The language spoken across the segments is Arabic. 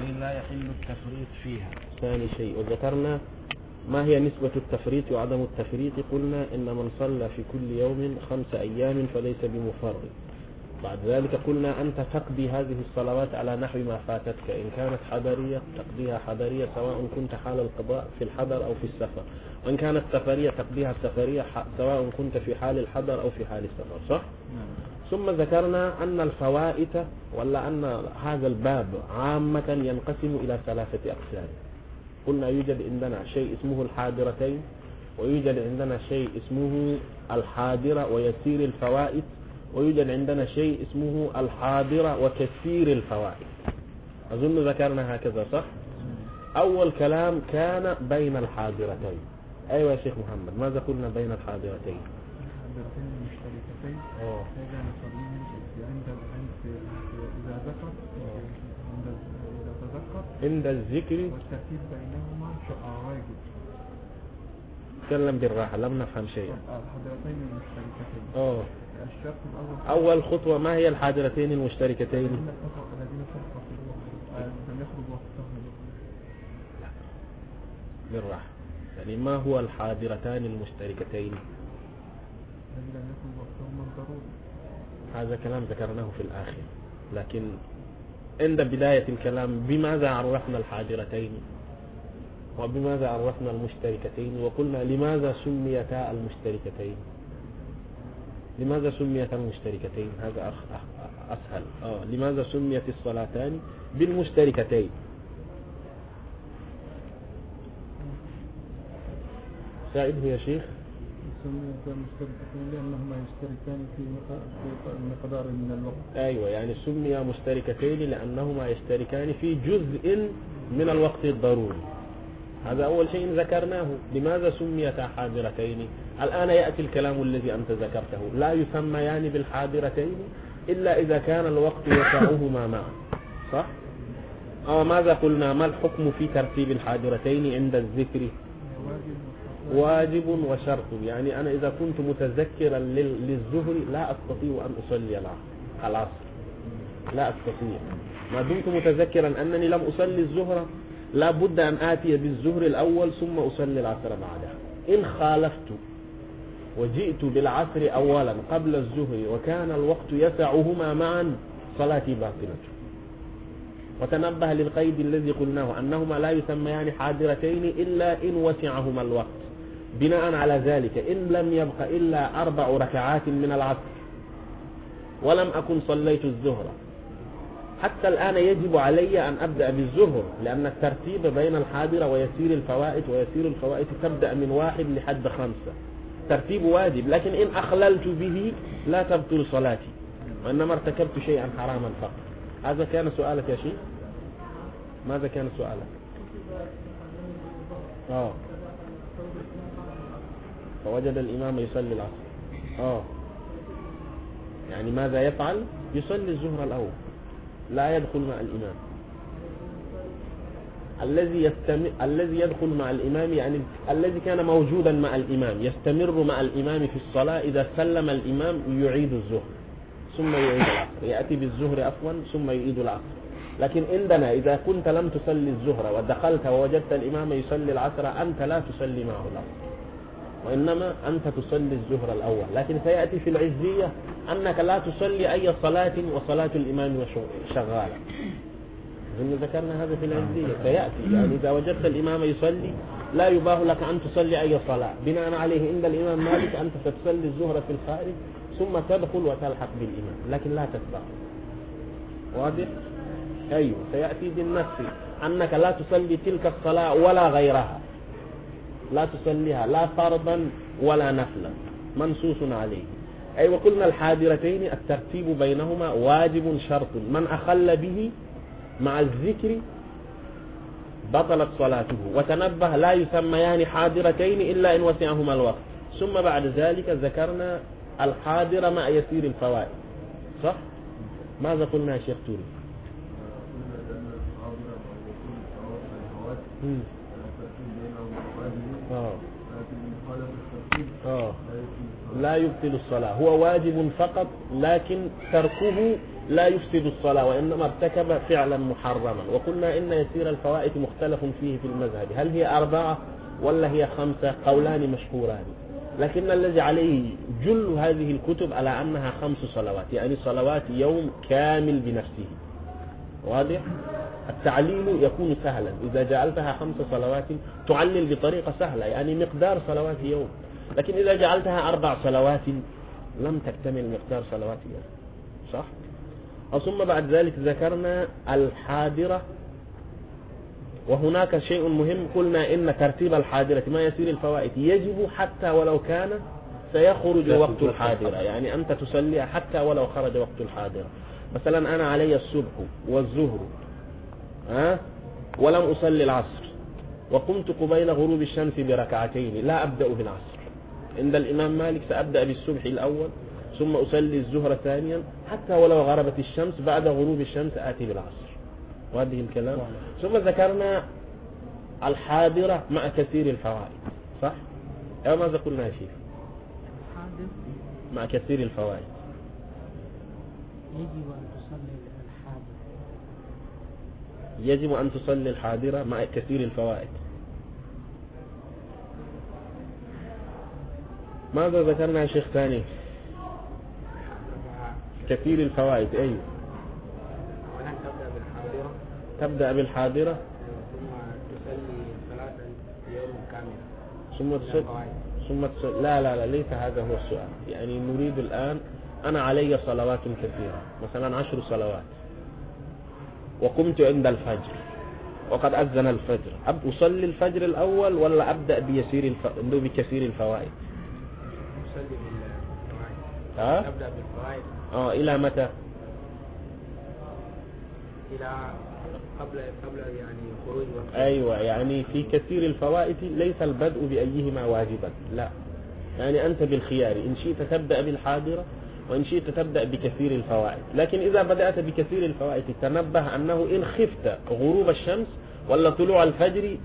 وبعدين لا يحل التفريط فيها. ثاني شيء وذكرنا ما هي نسبة التفريط وعدم التفريط. قلنا إن من صلى في كل يوم خمس أيام فليس بمفرط. بعد ذلك قلنا أنت تقضي هذه الصلوات على نحو ما فاتتك. إن كانت حضرية تقضيها حضرية سواء كنت حال القضاء في الحضر أو في السفر. وإن كانت سفرية تقضيها سفرية سواء كنت في حال الحضر أو في حال السفر. صح؟ نعم. ثم ذكرنا أن الفوائت ولا أن هذا الباب عامة ينقسم إلى ثلاثة أقسام. قلنا يوجد عندنا شيء اسمه الحاضرتين ويوجد عندنا شيء اسمه الحاضرة ويسير الفوائد ويوجد عندنا شيء اسمه الحاضرة وكثير الفوائد. أظن ذكرنا هكذا صح؟ أول كلام كان بين الحاضرتين. أيوة يا شيخ محمد ماذا قلنا بين الحاضرتين؟ عند تذكر عند الذكر بينهما تكلم بالراحة لم نفهم شيئا. الحاضرتين المشتركتين الشرط الأول أول خطوة ما هي الحاضرتين المشتركتين؟ الذين بالراحة. يعني ما هو الحاضرتان المشتركتين؟ هذا كلام ذكرناه في الآخر. لكن عند بداية الكلام بماذا عرفنا الحاضرتين؟ وبماذا عرفنا المشتركتين؟ وقلنا لماذا سميتا المشتركتين؟ لماذا سميتا المشتركتين؟ هذا أخ أسهل. آه. لماذا سميت الصلاتان؟ بالمشتركتين. سائده يا شيخ؟ سميت المشتركتين لأنهما يشتركان في مقدار من الوقت أيوة يعني سمي مشتركتين لأنهما يشتركان في جزء من الوقت الضروري. هذا أول شيء ذكرناه. لماذا سميتا حاضرتين؟ الآن يأتي الكلام الذي أنت ذكرته. لا يسميان بالحاضرتين إلا إذا كان الوقت يسعهما معا. صح؟ أو ماذا قلنا؟ ما الحكم في ترتيب الحاضرتين عند الذكر؟ واجب وشرط. يعني أنا إذا كنت متذكرا للظهر لا أستطيع أن أصلي العصر. لا أستطيع. ما دمت متذكرا أنني لم أصلي الظهر لا بد أن آتي بالزهر الأول ثم أصلي العصر بعدها إن خالفت وجئت بالعصر أولا قبل الزهر وكان الوقت يسعهما معا صلاتي باطلة وتنبه للقيد الذي قلناه أنهما لا يسميان حاضرتين إلا إن وسعهما الوقت. بناء على ذلك إن لم يبق إلا أربع ركعات من العصر ولم أكن صليت الزهر. حتى الآن يجب علي أن أبدأ بالزهر لأن الترتيب بين الحاضرة ويسير الفوائد ويسير الفوائد تبدأ من واحد لحد خمسة. ترتيب واجب لكن إن أخللت به لا تبطل صلاتي وإنما ارتكبت شيئا حراما فقط. هذا كان سؤالك يا شيخ؟ ماذا كان سؤالك؟ آه. فوجد الإمام يصلي العصر. آه. يعني ماذا يفعل؟ يصلي الظهر الأول. لا يدخل مع الإمام. الذي يستمر الذي يدخل مع الإمام يعني الذي كان موجودا مع الإمام يستمر مع الإمام في الصلاة إذا سلم الإمام يعيد الظهر ثم يعيد العصر. يأتي بالظهر عفوا ثم يعيد العصر. لكن عندنا إذا كنت لم تصلي الظهر ودخلت ووجدت الإمام يصلي العصر أنت لا تصلي معه العصر. وإنما أنت تصلي الظهر الأول. لكن سيأتي في العزية أنك لا تصلي أي صلاة وصلاة الإمام شغالة إن ذكرنا هذا في العزية. سيأتي. يعني إذا وجدت الإمام يصلي لا يباه لك أن تصلي أي صلاة. بناء عليه عند الإمام مالك أنت ستصلي الظهر في الخارج ثم تدخل وتلحق بالإمام. لكن لا تسبق. واضح؟ أيوه. سيأتي بالنفس أنك لا تصلي تلك الصلاة ولا غيرها. لا تصليها لا فرضا ولا نفلا. منصوص عليه. أي أيوة وقلنا الحاضرتين الترتيب بينهما واجب شرط. من أخل به مع الذكر بطلت صلاته. وتنبه لا يسميان حاضرتين إلا إن وسعهما الوقت. ثم بعد ذلك ذكرنا الحاضر مع يسير الفوائد. صح؟ ماذا قلنا يا شيخ توري؟ آه. آه. لا يبطل الصلاة. هو واجب فقط لكن تركه لا يفسد الصلاة وإنما ارتكب فعلا محرما. وقلنا إن يسير الفوائد مختلف فيه في المذهب. هل هي أربعة ولا هي خمسة؟ قولان مشهوران. لكن الذي عليه جل هذه الكتب على أنها خمس صلوات يعني صلوات يوم كامل بنفسه. واضح؟ التعليل يكون سهلا. إذا جعلتها خمس صلوات تعلل بطريقة سهلة يعني مقدار صلوات يوم. لكن إذا جعلتها أربع صلوات لم تكتمل مقدار صلوات يوم. صح؟ ثم بعد ذلك ذكرنا الحاضرة. وهناك شيء مهم قلنا إن ترتيب الحاضرة ما يسير الفوائد. يجب حتى ولو كان سيخرج وقت الحاضرة. يعني أنت تصلي حتى ولو خرج وقت الحاضرة. مثلا أنا علي الصبح والظهر. ها؟ ولم أصلي العصر. وقمت قبيل غروب الشمس بركعتين لا أبدأ بالعصر. عند الإمام مالك سأبدأ بالصبح الأول ثم أصلي الظهر ثانيا حتى ولو غربت الشمس بعد غروب الشمس آتي بالعصر. وهذه الكلام؟ ثم ذكرنا الحاضرة مع كثير الفوائد صح؟ أو ماذا قلنا يا شيخ؟ مع كثير الفوائد. يجب أن تصلي الحاضر يجب أن تصلي الحاضرة مع كثير الفوائد. ماذا ذكرنا يا شيخ ثاني؟ كثير الفوائد أي؟ تبدأ بالحاضرة. ثم تصلي ثم تصلي. لا لا لا ليس هذا هو السؤال. يعني نريد الآن أنا علي صلوات كثيرة مثلا عشر صلوات. وقمت عند الفجر. وقد أذن الفجر. أب أصلي الفجر الأول ولا أبدأ بيسير الف... بكثير الفوائد؟ ها؟ تبدأ بالفوائد. آه إلى متى؟ إلى قبل قبل يعني خروج وقت. أيوة يعني في كثير الفوائد ليس البدء بأيهما واجبا. لا. يعني أنت بالخيار إن شئت تبدأ بالحاضرة وإن شئت تبدأ بكثير الفوائد. لكن إذا بدأت بكثير الفوائد تنبه أنه إن خفت غروب الشمس ولا طلوع الفجر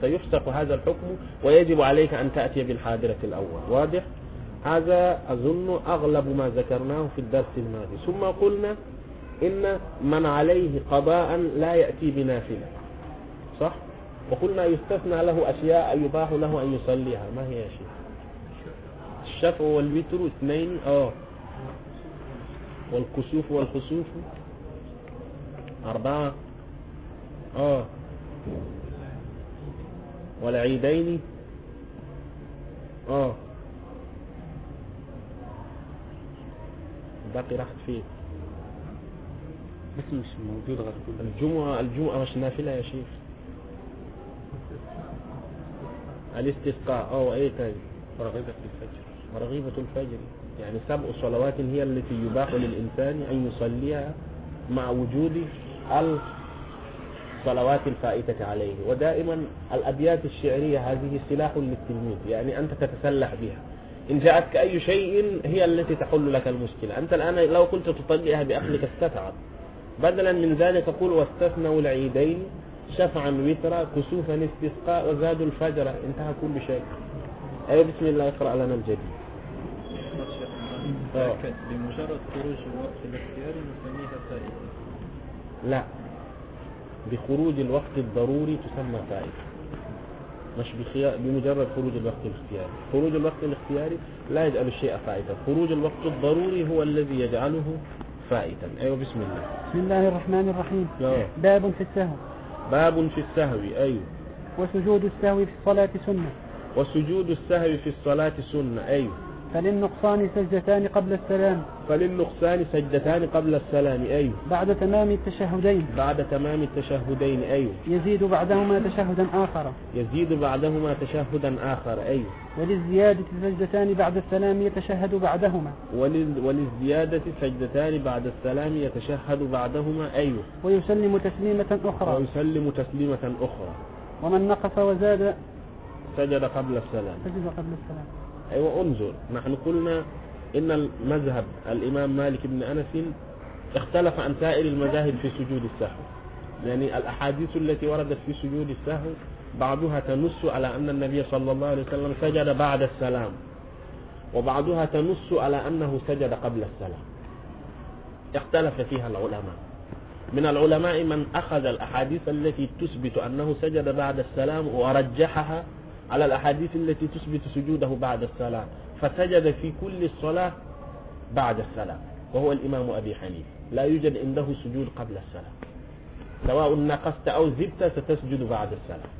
سيفسق هذا الحكم ويجب عليك أن تأتي بالحاضرة الأول. واضح؟ هذا أظن أغلب ما ذكرناه في الدرس الماضي. ثم قلنا إن من عليه قضاء لا يأتي بنافلة. صح؟ وقلنا يستثنى له أشياء يباح له أن يصليها. ما هي يا شيخ؟ الشفع والوتر اثنين آه. والكسوف والخسوف أربعة آه. والعيدين آه. باقي راحت فيه. بس مش موجود غير الجمعة الجمعة مش نافلة يا شيخ؟ الاستسقاء آه إيه تاني؟ رغبة في الفجر. ورغيبة الفجر. يعني سبع صلوات هي التي يباح للإنسان أن يصليها مع وجود الصلوات الفائتة عليه. ودائما الأبيات الشعرية هذه سلاح للتلميذ يعني أنت تتسلح بها. إن جاءتك أي شيء هي التي تحل لك المشكلة. أنت الآن لو كنت تطلعها بأخلك استتعب بدلا من ذلك قل واستثنوا العيدين شفعا وترا كسوفا استسقاء وزادوا الفجر. انتهى كل شيء. أيوة بسم الله اقرأ لنا الجديد. بمجرد خروج الوقت الاختياري نسميها فائدة لا. بخروج الوقت الضروري تسمى فائدة. مش بخيار بمجرد خروج الوقت الاختياري. خروج الوقت الاختياري لا يجعل الشيء فائدة. خروج الوقت الضروري هو الذي يجعله فائدا أيوة بسم الله. بسم الله الرحمن الرحيم. آه. باب في السهو. باب في السهو أيوة. وسجود السهو في الصلاة سنة. وسجود السهو في الصلاة سنة أيوة. فللنقصان سجدتان قبل السلام. فللنقصان سجدتان قبل السلام أيوة بعد تمام التشهدين. بعد تمام التشهدين أيوة يزيد بعدهما تشهدا آخر. يزيد بعدهما تشهدا آخر أيوة وللزيادة سجدتان بعد السلام يتشهد بعدهما. ولل وللزيادة سجدتان بعد السلام يتشهد بعدهما أيوة ويسلم تسليمة أخرى. ويسلم تسليمة أخرى. ومن نقص وزاد سجد قبل السلام. سجد قبل السلام. أيوة انظر. نحن قلنا إن المذهب الإمام مالك بن أنس اختلف عن سائر المذاهب في سجود السهو. يعني الأحاديث التي وردت في سجود السهو بعضها تنص على أن النبي صلى الله عليه وسلم سجد بعد السلام وبعضها تنص على أنه سجد قبل السلام. اختلف فيها العلماء. من العلماء من أخذ الأحاديث التي تثبت أنه سجد بعد السلام ورجحها على الأحاديث التي تثبت سجوده بعد السلام فسجد في كل الصلاة بعد السلام وهو الإمام أبي حنيفة. لا يوجد عنده سجود قبل السلام سواء نقصت أو زدت ستسجد بعد السلام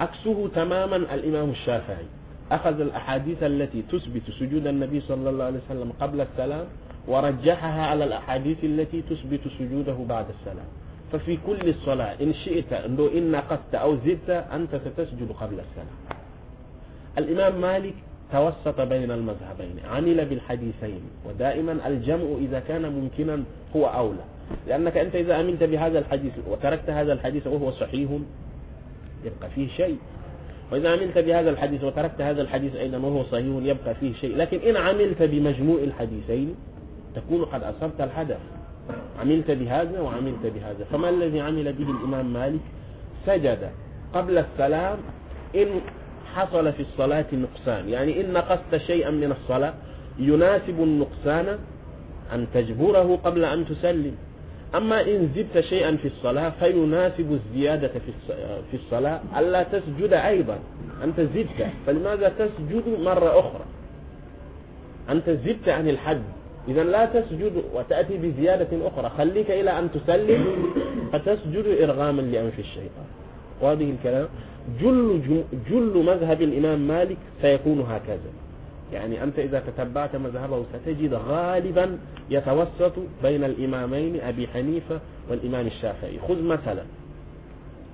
عكسه تماما الإمام الشافعي. أخذ الأحاديث التي تثبت سجود النبي صلى الله عليه وسلم قبل السلام ورجحها على الأحاديث التي تثبت سجوده بعد السلام ففي كل الصلاة إن شئت أنه إن نقصت أو زدت أنت ستسجد قبل السلام. الإمام مالك توسط بين المذهبين عمل بالحديثين ودائما الجمع إذا كان ممكنا هو أولى. لأنك أنت إذا أمنت بهذا الحديث وتركت هذا الحديث وهو صحيح يبقى فيه شيء. وإذا عملت بهذا الحديث وتركت هذا الحديث أيضا وهو صحيح يبقى فيه شيء. لكن إن عملت بمجموع الحديثين تكون قد أصبت الهدف عملت بهذا وعملت بهذا. فما الذي عمل به الإمام مالك؟ سجد قبل السلام إن حصل في الصلاة نقصان. يعني إن نقصت شيئا من الصلاة يناسب النقصان أن تجبره قبل أن تسلم. أما إن زدت شيئا في الصلاة فيناسب الزيادة في الصلاة. ألا تسجد أيضا. أنت زدت. فلماذا تسجد مرة أخرى؟ أنت زدت عن الحد إذا لا تسجد وتأتي بزيادة أخرى. خليك إلى أن تسلم فتسجد إرغاما لأنف الشيطان. وهذه الكلام؟ جل, جل مذهب الإمام مالك سيكون هكذا. يعني أنت إذا تتبعت مذهبه ستجد غالبا يتوسط بين الإمامين أبي حنيفة والإمام الشافعي. خذ مثلا.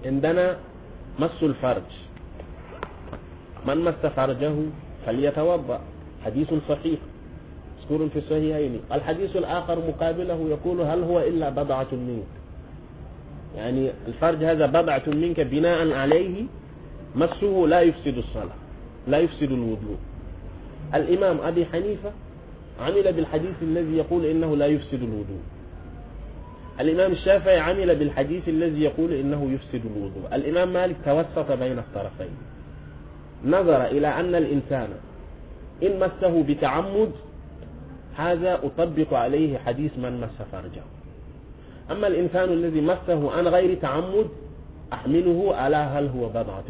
عندنا مس الفرج. من مس فرجه فليتوضأ. حديث صحيح. مذكور في الصحيحين. الحديث الآخر مقابله يقول هل هو إلا بضعة منك. يعني الفرج هذا بضعة منك بناء عليه مسه لا يفسد الصلاة لا يفسد الوضوء. الإمام أبي حنيفة عمل بالحديث الذي يقول إنه لا يفسد الوضوء. الإمام الشافعي عمل بالحديث الذي يقول إنه يفسد الوضوء. الإمام مالك توسط بين الطرفين. نظر إلى أن الإنسان إن مسه بتعمد هذا أطبق عليه حديث من مس فرجه. أما الإنسان الذي مسه عن غير تعمد أحمله على هل هو بضعة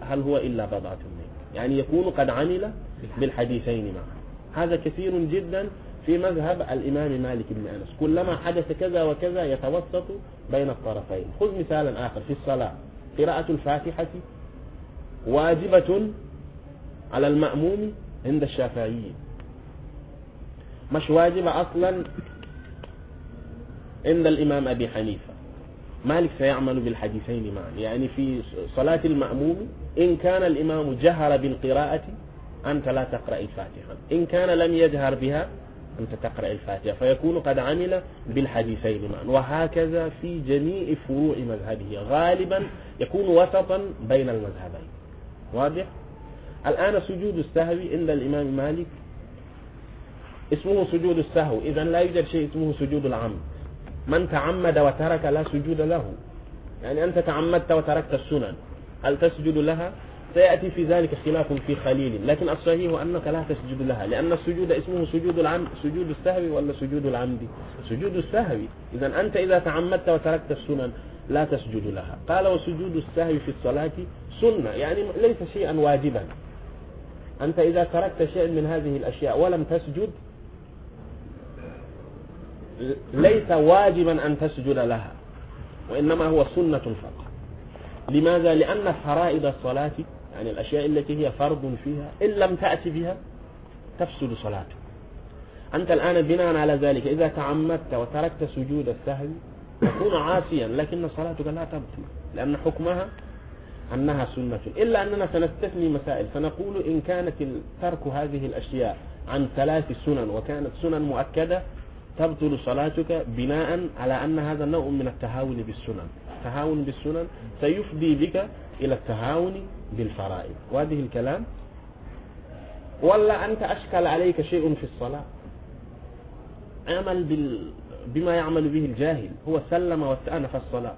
هل هو إلا بضعة منه. يعني يكون قد عمل بالحديثين معا هذا كثير جدا في مذهب الإمام مالك بن أنس. كلما حدث كذا وكذا يتوسط بين الطرفين. خذ مثالا آخر في الصلاة. قراءة الفاتحة واجبة على المأموم عند الشافعيين. مش واجبة أصلا عند الإمام أبي حنيفة. مالك سيعمل بالحديثين معا. يعني في صلاة المأموم إن كان الإمام جهر بالقراءة أنت لا تقرأ الفاتحة. إن كان لم يجهر بها أنت تقرأ الفاتحة. فيكون قد عمل بالحديثين معا. وهكذا في جميع فروع مذهبه. غالبا يكون وسطا بين المذهبين. واضح؟ الآن سجود السهو عند الإمام مالك اسمه سجود السهو. إذا لا يوجد شيء اسمه سجود العمد. من تعمد وترك لا سجود له. يعني أنت تعمدت وتركت السنن. هل تسجد لها؟ سيأتي في ذلك خلاف في خليل. لكن الصحيح أنك لا تسجد لها. لأن السجود اسمه سجود العمد. سجود السهو ولا سجود العمد؟ سجود السهو. إذا أنت إذا تعمدت وتركت السنن لا تسجد لها. قال وسجود السهو في الصلاة سنة. يعني ليس شيئا واجبا. أنت إذا تركت شيئا من هذه الأشياء ولم تسجد ليس واجبا أن تسجد لها وإنما هو سنة فقط. لماذا؟ لأن فرائض الصلاة يعني الأشياء التي هي فرض فيها إن لم تأتي بها تفسد صلاتك أنت الآن بناء على ذلك إذا تعمدت وتركت سجود السهو تكون عاصيا لكن صلاتك لا تبطل لأن حكمها أنها سنة. إلا أننا سنستثني مسائل فنقول إن كانت ترك هذه الأشياء عن ثلاث سنن وكانت سنن مؤكدة تبطل صلاتك بناء على أن هذا نوع من التهاون بالسنن. التهاون بالسنن سيفضي بك إلى التهاون بالفرائض. وهذه الكلام ولا أنت أشكل عليك شيء في الصلاة. اعمل بال... بما يعمل به الجاهل. هو سلم واستأنف الصلاة.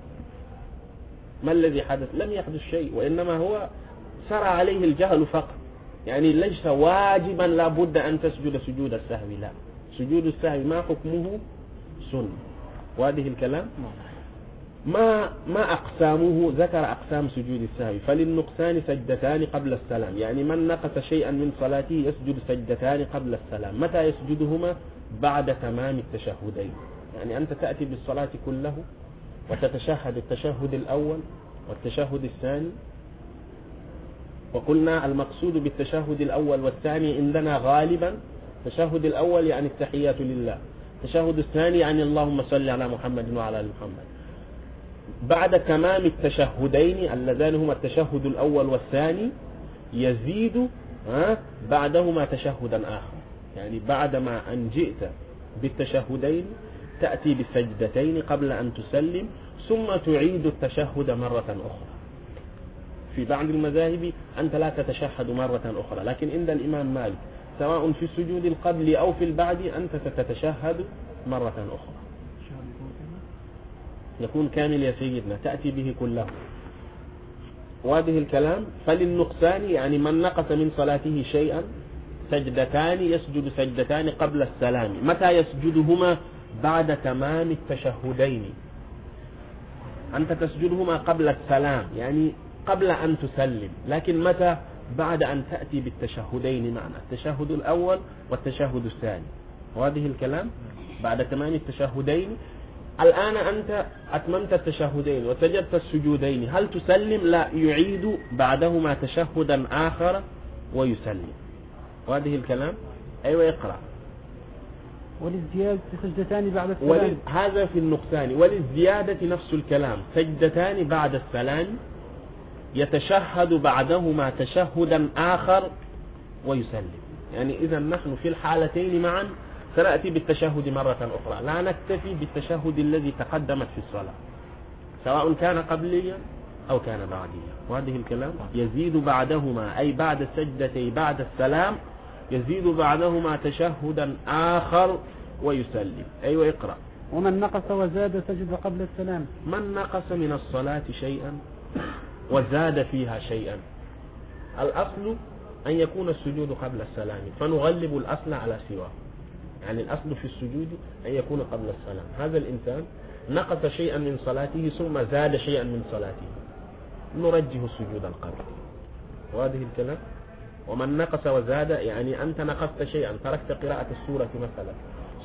ما الذي حدث؟ لم يحدث شيء وإنما هو سرى عليه الجهل فقط. يعني ليس واجبا لابد أن تسجد سجود السهو لا. سجود السهو ما حكمه سنة. وهذه الكلام ما ما أقسامه ذكر أقسام سجود السهو فللنقصان سجدتان قبل السلام. يعني من نقص شيئا من صلاته يسجد سجدتان قبل السلام. متى يسجدهما؟ بعد تمام التشهدين. يعني أنت تأتي بالصلاة كله وتتشهد التشهد الأول والتشهد الثاني. وقلنا المقصود بالتشهد الأول والثاني عندنا غالبا التشهد الأول يعني التحيات لله. التشهد الثاني يعني اللهم صل على محمد وعلى آل محمد. بعد تمام التشهدين اللذان هما التشهد الأول والثاني يزيد بعدهما تشهدا آخر. يعني بعدما أن جئت بالتشهدين تأتي بالسجدتين قبل أن تسلم ثم تعيد التشهد مرة أخرى. في بعض المذاهب أنت لا تتشهد مرة أخرى لكن عند الإمام مالك سواء في السجود القبل أو في البعد أنت ستتشهد مرة أخرى. يكون كامل يا سيدنا تأتي به كله. وهذه الكلام؟ فللنقصان يعني من نقص من صلاته شيئا سجدتان يسجد سجدتان قبل السلام. متى يسجدهما؟ بعد تمام التشهدين. أنت تسجدهما قبل السلام يعني قبل أن تسلم. لكن متى؟ بعد أن تأتي بالتشهدين معنا. التشهد الأول والتشهد الثاني. وهذه الكلام بعد تمام التشهدين. الآن أنت أتممت التشهدين وسجدت السجودين. هل تسلم؟ لا. يعيد بعدهما تشهدا آخر ويسلم. وهذه الكلام. أيوة اقرأ. وللزيادة سجدتان بعد السلام. هذا في النقصان وللزيادة نفس الكلام. سجدتان بعد السلام. يتشهد بعدهما تشهدا آخر ويسلم. يعني إذا نحن في الحالتين معا سنأتي بالتشهد مرة أخرى. لا نكتفي بالتشهد الذي تقدمت في الصلاة. سواء كان قبليا أو كان بعديا. وهذه الكلام؟ يزيد بعدهما أي بعد السجدتين بعد السلام يزيد بعدهما تشهدا آخر ويسلم. أيوة اقرأ. ومن نقص وزاد سجد قبل السلام. من نقص من الصلاة شيئا؟ وزاد فيها شيئا. الأصل أن يكون السجود قبل السلام. فنغلب الأصل على سواه. يعني الأصل في السجود أن يكون قبل السلام. هذا الإنسان نقص شيئا من صلاته ثم زاد شيئا من صلاته. نرجه السجود القبل وهذه الكلام. ومن نقص وزاد يعني أنت نقصت شيئا. تركت قراءة السورة مثلا.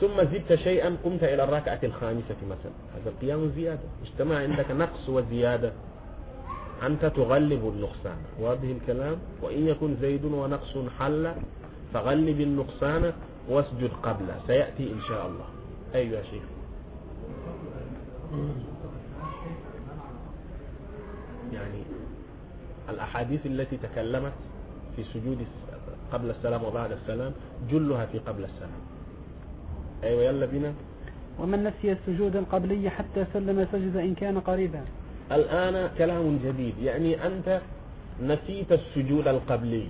ثم زدت شيئا قمت إلى الركعة الخامسة مثلا. هذا القيام زيادة. اجتمع عندك نقص وزيادة. أنت تغلب النقصان. وهذه الكلام؟ وإن يكن زيد ونقص حل فغلب النقصان واسجد قبله سيأتي إن شاء الله. يا شيخ. يعني الأحاديث التي تكلمت في سجود قبل السلام وبعد السلام جلها في قبل السلام. أيوة يلا بنا. ومن نسي السجود القبلي حتى سلم سجد إن كان قريبا. الآن كلام جديد. يعني أنت نسيت السجود القبلي.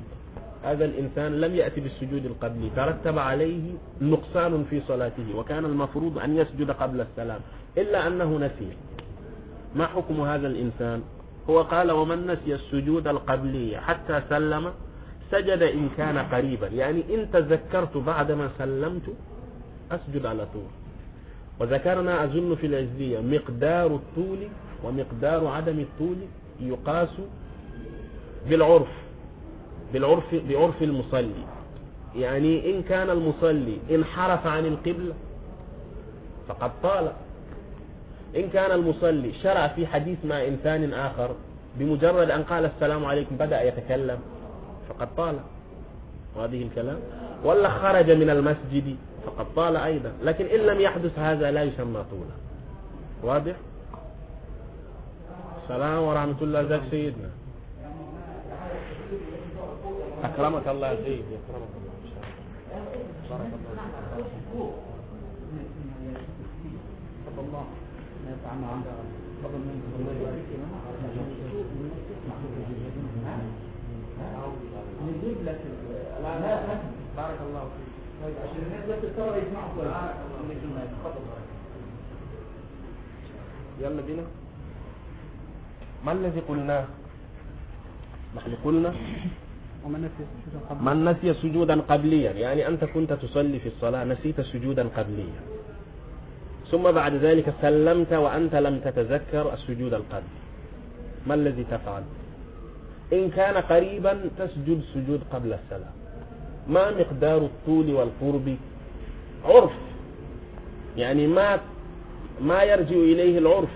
هذا الإنسان لم يأتي بالسجود القبلي. ترتب عليه نقصان في صلاته وكان المفروض أن يسجد قبل السلام. إلا أنه نسي. ما حكم هذا الإنسان؟ هو قال ومن نسي السجود القبلي حتى سلم سجد إن كان قريبا. يعني إن تذكرت بعدما سلمت أسجد على طول. وذكرنا أظن في العزية مقدار الطول ومقدار عدم الطول يقاس بالعرف بالعرف بعرف المصلي. يعني إن كان المصلي انحرف عن القبلة فقد طال. إن كان المصلي شرع في حديث مع إنسان آخر بمجرد أن قال السلام عليكم بدأ يتكلم فقد طال. وهذه الكلام. ولا خرج من المسجد فقد طال أيضا. لكن إن لم يحدث هذا لا يسمى طولا. واضح؟ السلام ورحمة الله ازيك سيدنا. أكرمك الله يا سيدي أكرمك الله. بارك الله ما منك نجيب لك بارك الله فيك. طيب عشان الناس يسمعوا يلا بينا. ما الذي قلناه نحن قلنا؟ من نسي سجودا قبليا يعني أنت كنت تصلي في الصلاة نسيت سجودا قبليا. ثم بعد ذلك سلمت وأنت لم تتذكر السجود القبلي. ما الذي تفعل؟ إن كان قريبا تسجد سجود قبل السلام. ما مقدار الطول والقرب؟ عرف. يعني ما ما يرجع إليه العرف.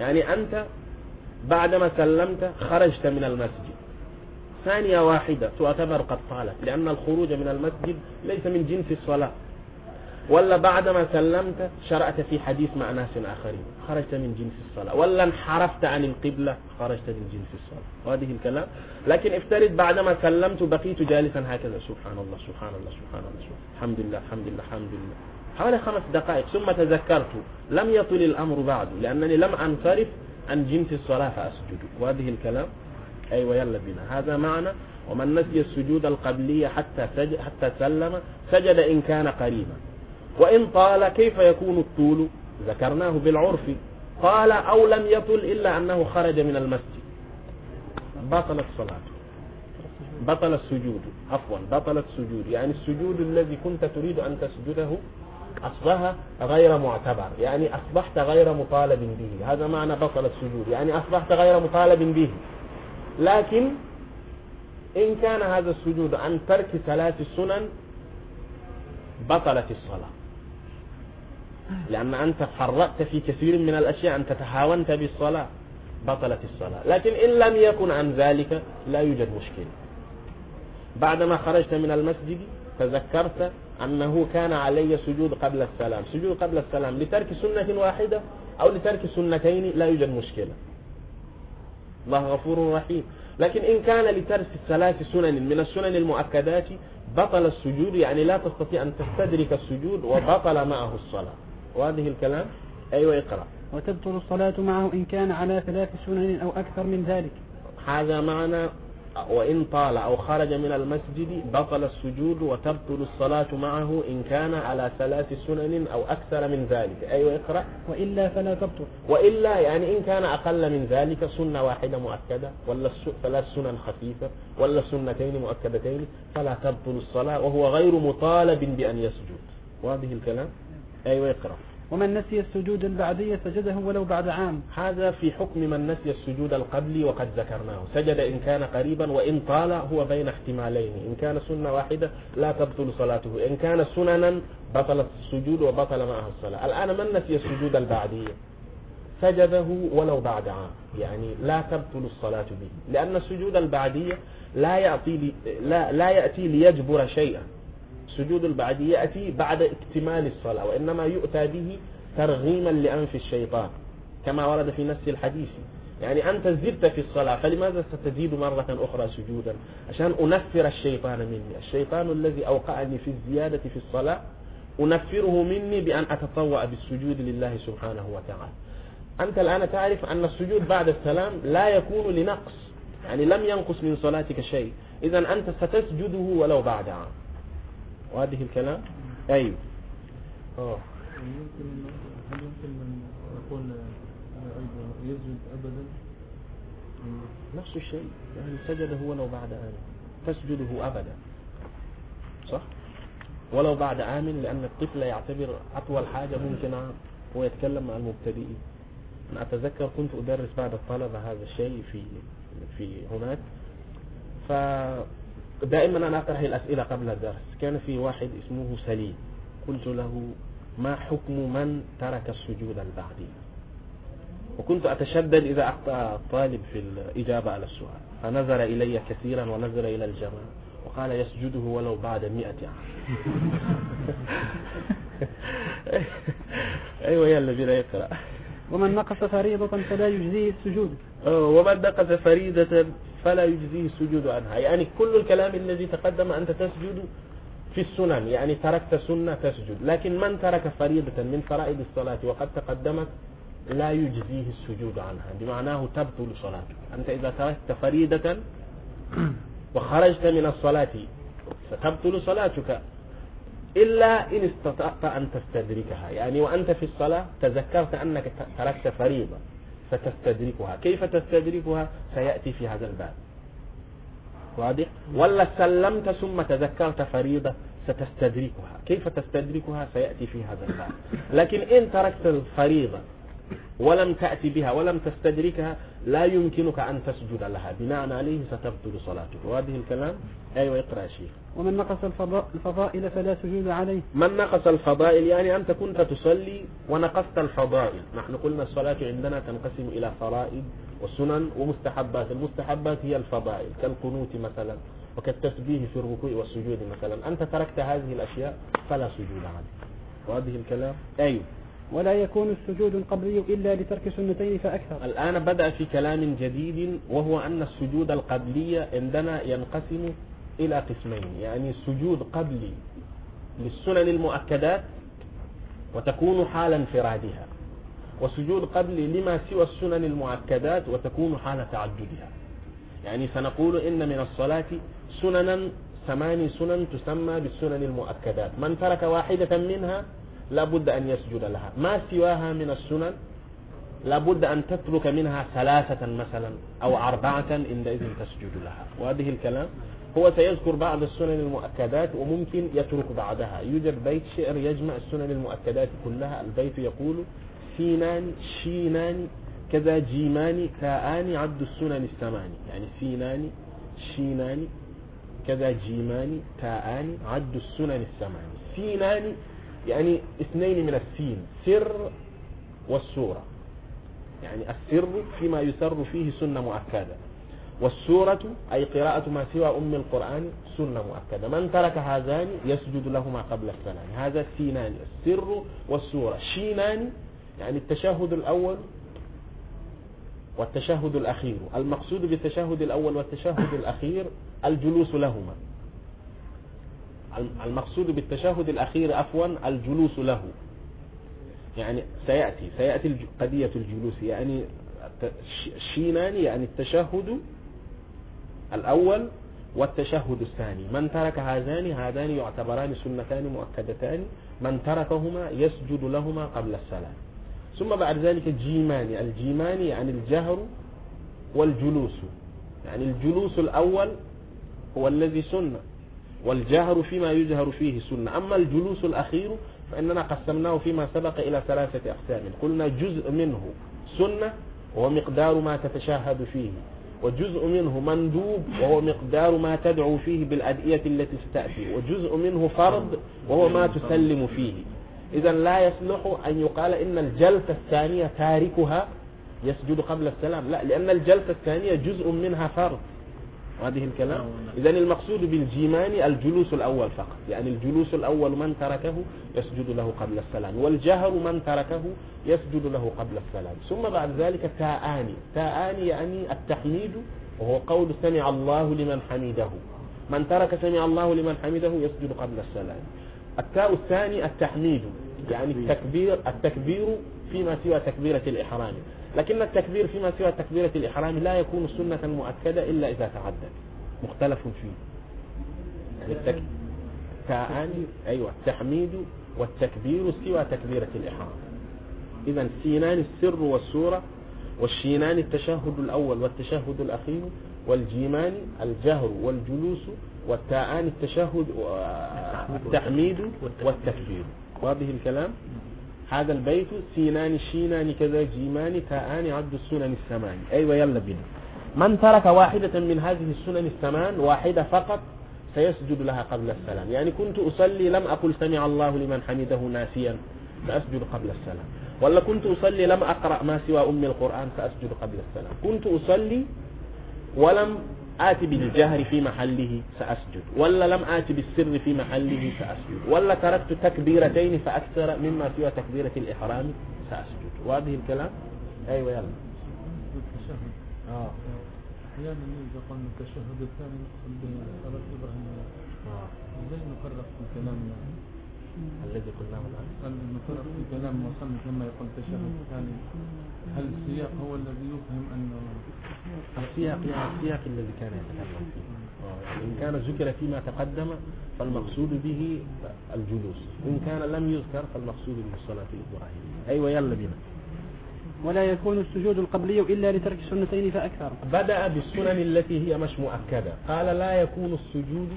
يعني أنت بعدما سلمت خرجت من المسجد. ثانية واحدة تعتبر قد طالت لأن الخروج من المسجد ليس من جنس الصلاة. ولا بعدما سلمت شرعت في حديث مع ناس آخرين خرجت من جنس الصلاة. ولا انحرفت عن القبلة خرجت من جنس الصلاة. وهذه الكلام. لكن افترض بعدما سلمت بقيت جالسا هكذا. سبحان الله سبحان الله سبحان الله. الحمد لله الحمد لله الحمد لله. حوالي خمس دقائق ثم تذكرت لم يطل الأمر بعد لأنني لم أنصرف عن جنس الصلاة فأسجد. وهذه الكلام أيوة يلا بنا. هذا معنى ومن نسي السجود القبلية حتى سجد حتى سلم سجد إن كان قريبا. وإن طال كيف يكون الطول؟ ذكرناه بالعرف. قال أو لم يطل إلا أنه خرج من المسجد. بطلت صلاته بطل السجود. عفوا بطل السجود. يعني السجود الذي كنت تريد أن تسجده أصبح غير معتبر يعني أصبحت غير مطالب به. هذا معنى بطل السجود يعني أصبحت غير مطالب به. لكن إن كان هذا السجود عن ترك ثلاث السنن بطلت الصلاة. لأن أنت فرقت في كثير من الأشياء أنت تهاونت بالصلاة بطلت الصلاة. لكن إن لم يكن عن ذلك لا يوجد مشكلة. بعدما خرجت من المسجد تذكرت أنه كان علي سجود قبل السلام. سجود قبل السلام لترك سنة واحدة أو لترك سنتين لا يوجد مشكلة. الله غفور رحيم. لكن إن كان لترك ثلاث سنن من السنن المؤكدات بطل السجود يعني لا تستطيع أن تستدرك السجود وبطل معه الصلاة. وهذه الكلام؟ أيوة اقرأ. وتبطل الصلاة معه إن كان على ثلاث سنن أو أكثر من ذلك. هذا معنى وإن طال أو خرج من المسجد بطل السجود وتبطل الصلاة معه إن كان على ثلاث سنن أو أكثر من ذلك. أيوة اقرأ. وإلا فلا تبطل. وإلا يعني إن كان أقل من ذلك سنة واحدة مؤكدة ولا ثلاث سنن خفيفة ولا سنتين مؤكدتين فلا تبطل الصلاة وهو غير مطالب بأن يسجد. وهذه الكلام؟ أيوة اقرأ. ومن نسي السجود البعدي سجده ولو بعد عام. هذا في حكم من نسي السجود القبلي وقد ذكرناه. سجد إن كان قريبا وإن طال هو بين احتمالين. إن كان سنة واحدة لا تبطل صلاته. إن كان سننا بطل السجود وبطل معه الصلاة. الآن من نسي السجود البعدية سجده ولو بعد عام. يعني لا تبطل الصلاة به. لأن السجود البعدية لا يأتي لي لا, لا يأتي ليجبر شيئا. سجود البعد يأتي بعد اكتمال الصلاة وإنما يؤتى به ترغيما لأنف الشيطان كما ورد في نفس الحديث. يعني أنت زدت في الصلاة فلماذا ستزيد مرة أخرى سجودا؟ عشان أنفر الشيطان مني. الشيطان الذي أوقعني في الزيادة في الصلاة أنفره مني بأن أتطوع بالسجود لله سبحانه وتعالى. أنت الآن تعرف أن السجود بعد السلام لا يكون لنقص يعني لم ينقص من صلاتك شيء. إذا أنت ستسجده ولو بعد عام. وهذه الكلام. أيوه آه يمكن هل يمكن من نقول أيضا يسجد أبدا؟ نفس الشيء. يعني سجده ولو بعد عام تسجده أبدا. صح؟ ولو بعد عام لأن الطفل يعتبر أطول حاجة ممكن عام هو يتكلم مع المبتدئين. أنا أتذكر كنت أدرس بعد الطلبة هذا الشيء في في هناك. ف دائما أنا أطرح الأسئلة قبل الدرس. كان في واحد اسمه سليم. قلت له ما حكم من ترك السجود البعدي وكنت أتشدد إذا أخطأ الطالب في الإجابة على السؤال. فنظر إلي كثيرا ونظر إلى الجماعة وقال يسجده ولو بعد مئة عام. أيوة يلا بنا يقرأ. ومن نقص فريضة فلا يجزيه السجود. ومن نقص فريضة فلا يجزيه السجود عنها. يعني كل الكلام الذي تقدم أنت تسجد في السنن يعني تركت سنة تسجد. لكن من ترك فريضة من فرائض الصلاة وقد تقدمت لا يجزيه السجود عنها. بمعناه تبطل صلاتك أنت إذا تركت فريضة وخرجت من الصلاة ستبطل صلاتك إلا إن استطعت أن تستدركها. يعني وأنت في الصلاة تذكرت أنك تركت فريضة. ستستدركها كيف تستدركها؟ سيأتي في هذا الباب. واضح؟ ولا سلمت ثم تذكرت فريضة ستستدركها. كيف تستدركها؟ سيأتي في هذا الباب. لكن إن تركت الفريضة ولم تأتي بها ولم تستدركها لا يمكنك أن تسجد لها. بناء عليه ستبطل صلاتك. وهذه الكلام أيوة اقرأ شيخ. ومن نقص الفضا- الفضائل فلا سجود عليه. من نقص الفضائل يعني أنت كنت تصلي ونقصت الفضائل. نحن قلنا الصلاة عندنا تنقسم إلى فرائض وسنن ومستحبات. المستحبات هي الفضائل كالقنوت مثلا وكالتسبيح في الركوع والسجود مثلا. أنت تركت هذه الأشياء فلا سجود عليك. وهذه الكلام أيوه. ولا يكون السجود القبلي إلا لترك سنتين فأكثر. الآن بدأ في كلام جديد وهو أن السجود القبلي عندنا ينقسم إلى قسمين يعني سجود قبلي للسنن المؤكدات وتكون حال انفرادها وسجود قبلي لما سوى السنن المؤكدات وتكون حال تعددها. يعني سنقول إن من الصلاة سننا ثماني سنن تسمى بالسنن المؤكدات. من ترك واحدة منها لابد أن يسجد لها. ما سواها من السنن؟ لابد أن تترك منها ثلاثة مثلا أو أربعة عندئذ تسجد لها. وهذه الكلام هو سيذكر بعض السنن المؤكدات وممكن يترك بعدها. يوجد بيت شعر يجمع السنن المؤكدات كلها. البيت يقول سينان شينان كذا جيمان تاءان عد السنن الثمان يعني سينان شينان كذا جيمان تاءان عد السنن الثمان سينان يعني اثنين من السين سر والسورة. يعني السر فيما يسر فيه سنة مؤكدة. والسورة أي قراءة ما سوى أم القرآن سنة مؤكدة. من ترك هذان يسجد لهما قبل السلام هذا السينان السر والسورة. شينان يعني التشهد الأول والتشهد الأخير. المقصود بالتشهد الأول والتشهد الأخير الجلوس لهما. المقصود بالتشهد الأخير عفوا الجلوس له. يعني سيأتي سيأتي قضية الجلوس. يعني الت- ش- شينان يعني التشهد الأول والتشهد الثاني. من ترك هذان هذان يعتبران سنتان مؤكدتان. من تركهما يسجد لهما قبل السلام ثم بعد ذلك جيمان الجيمان يعني الجهر والجلوس. يعني الجلوس الأول هو الذي سنة والجهر فيما يجهر فيه سنة. أما الجلوس الأخير فإننا قسمناه فيما سبق إلى ثلاثة أقسام. قلنا جزء منه سنة وهو مقدار ما تتشهد فيه وجزء منه مندوب وهو مقدار ما تدعو فيه بالأدئية التي تستأتي وجزء منه فرض وهو ما تسلم فيه. إذا لا يصلح أن يقال إن الجلسة الثانية تاركها يسجد قبل السلام. لا لأن الجلسة الثانية جزء منها فرض. هذه الكلام. إذا المقصود بالجيمان الجلوس الأول فقط. يعني الجلوس الأول من تركه يسجد له قبل السلام والجهر من تركه يسجد له قبل السلام. ثم بعد ذلك تاءان. تاءان يعني التحميد وهو قول سمع الله لمن حمده. من ترك سمع الله لمن حمده يسجد قبل السلام. التاء الثاني التحميد يعني التكبير التكبير فيما سوى تكبيرة الإحرام. لكن التكبير فيما سوى تكبيرة الإحرام لا يكون سنة مؤكدة إلا إذا تعدد مختلف فيه. يعني التك... تاءان أيوة التحميد والتكبير سوى تكبيرة الإحرام. إذا سينان السر والسورة والشينان التشهد الأول والتشهد الأخير والجيمان الجهر والجلوس والتاءان التشهد التحميد والتكبير. واضح الكلام؟ هذا البيت سينان شينان كذا جيمان تاءان عد السنن الثمان أيوة يلا بنا من ترك واحدة من هذه السنن الثمان واحدة فقط سيسجد لها قبل السلام. يعني كنت أصلي لم أقل سمع الله لمن حمده ناسيا سأسجد قبل السلام. ولا كنت أصلي لم أقرأ ما سوى أم القرآن سأسجد قبل السلام. كنت أصلي ولم آتي بالجهر في محله سأسجد ولا لم آتي بالسر في محله سأسجد ولا تركت تكبيرتين فأكثر مما سوى تكبيرة الإحرام سأسجد وهذه الكلام؟ أيوة يلا. آه. أحيانا إذا قلنا التشهد الثاني نقصد آه. إزاي نفرق في كلامنا؟ الذي قلناه الآن. نفرق في كلام المصنف لما يقول التشهد الثاني. هل السياق هو الذي يفهم أنه السياق يعني السياق الذي كان يتكلم فيه. آه، إن كان ذكر فيما تقدم فالمقصود به الجلوس. إن كان لم يذكر فالمقصود به الصلاة الإبراهيمية. أيوة يلا بنا. ولا يكون السجود القبلي إلا لترك سنتين فأكثر. بدأ بالسنن التي هي مش مؤكدة. قال لا يكون السجود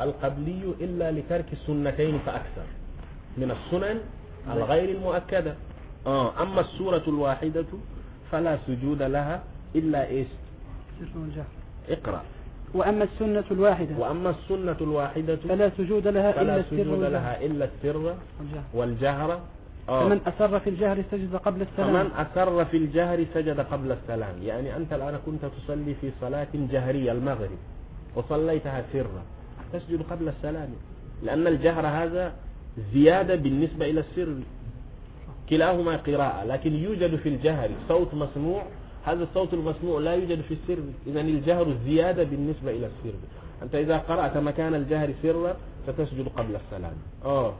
القبلي إلا لترك السنتين فأكثر. من السنن الغير المؤكدة. آه أما السورة الواحدة فلا سجود لها إلا إيش؟ اقرأ. وأما السنة الواحدة. وأما السنة الواحدة فلا سجود لها إلا فلا السر سجود لها إلا السر والجهر. والجهر. آه. فمن أسر في الجهر سجد قبل السلام. فمن أسر في الجهر سجد قبل السلام. يعني أنت الآن كنت تصلي في صلاة جهرية المغرب وصليتها سرا تسجد قبل السلام. لأن الجهر هذا زيادة بالنسبة إلى السر. كلاهما قراءة لكن يوجد في الجهر صوت مسموع هذا الصوت المسموع لا يوجد في السر. إذا الجهر زيادة بالنسبة إلى السر. أنت إذا قرأت مكان الجهر سرا ستسجد قبل السلام. آه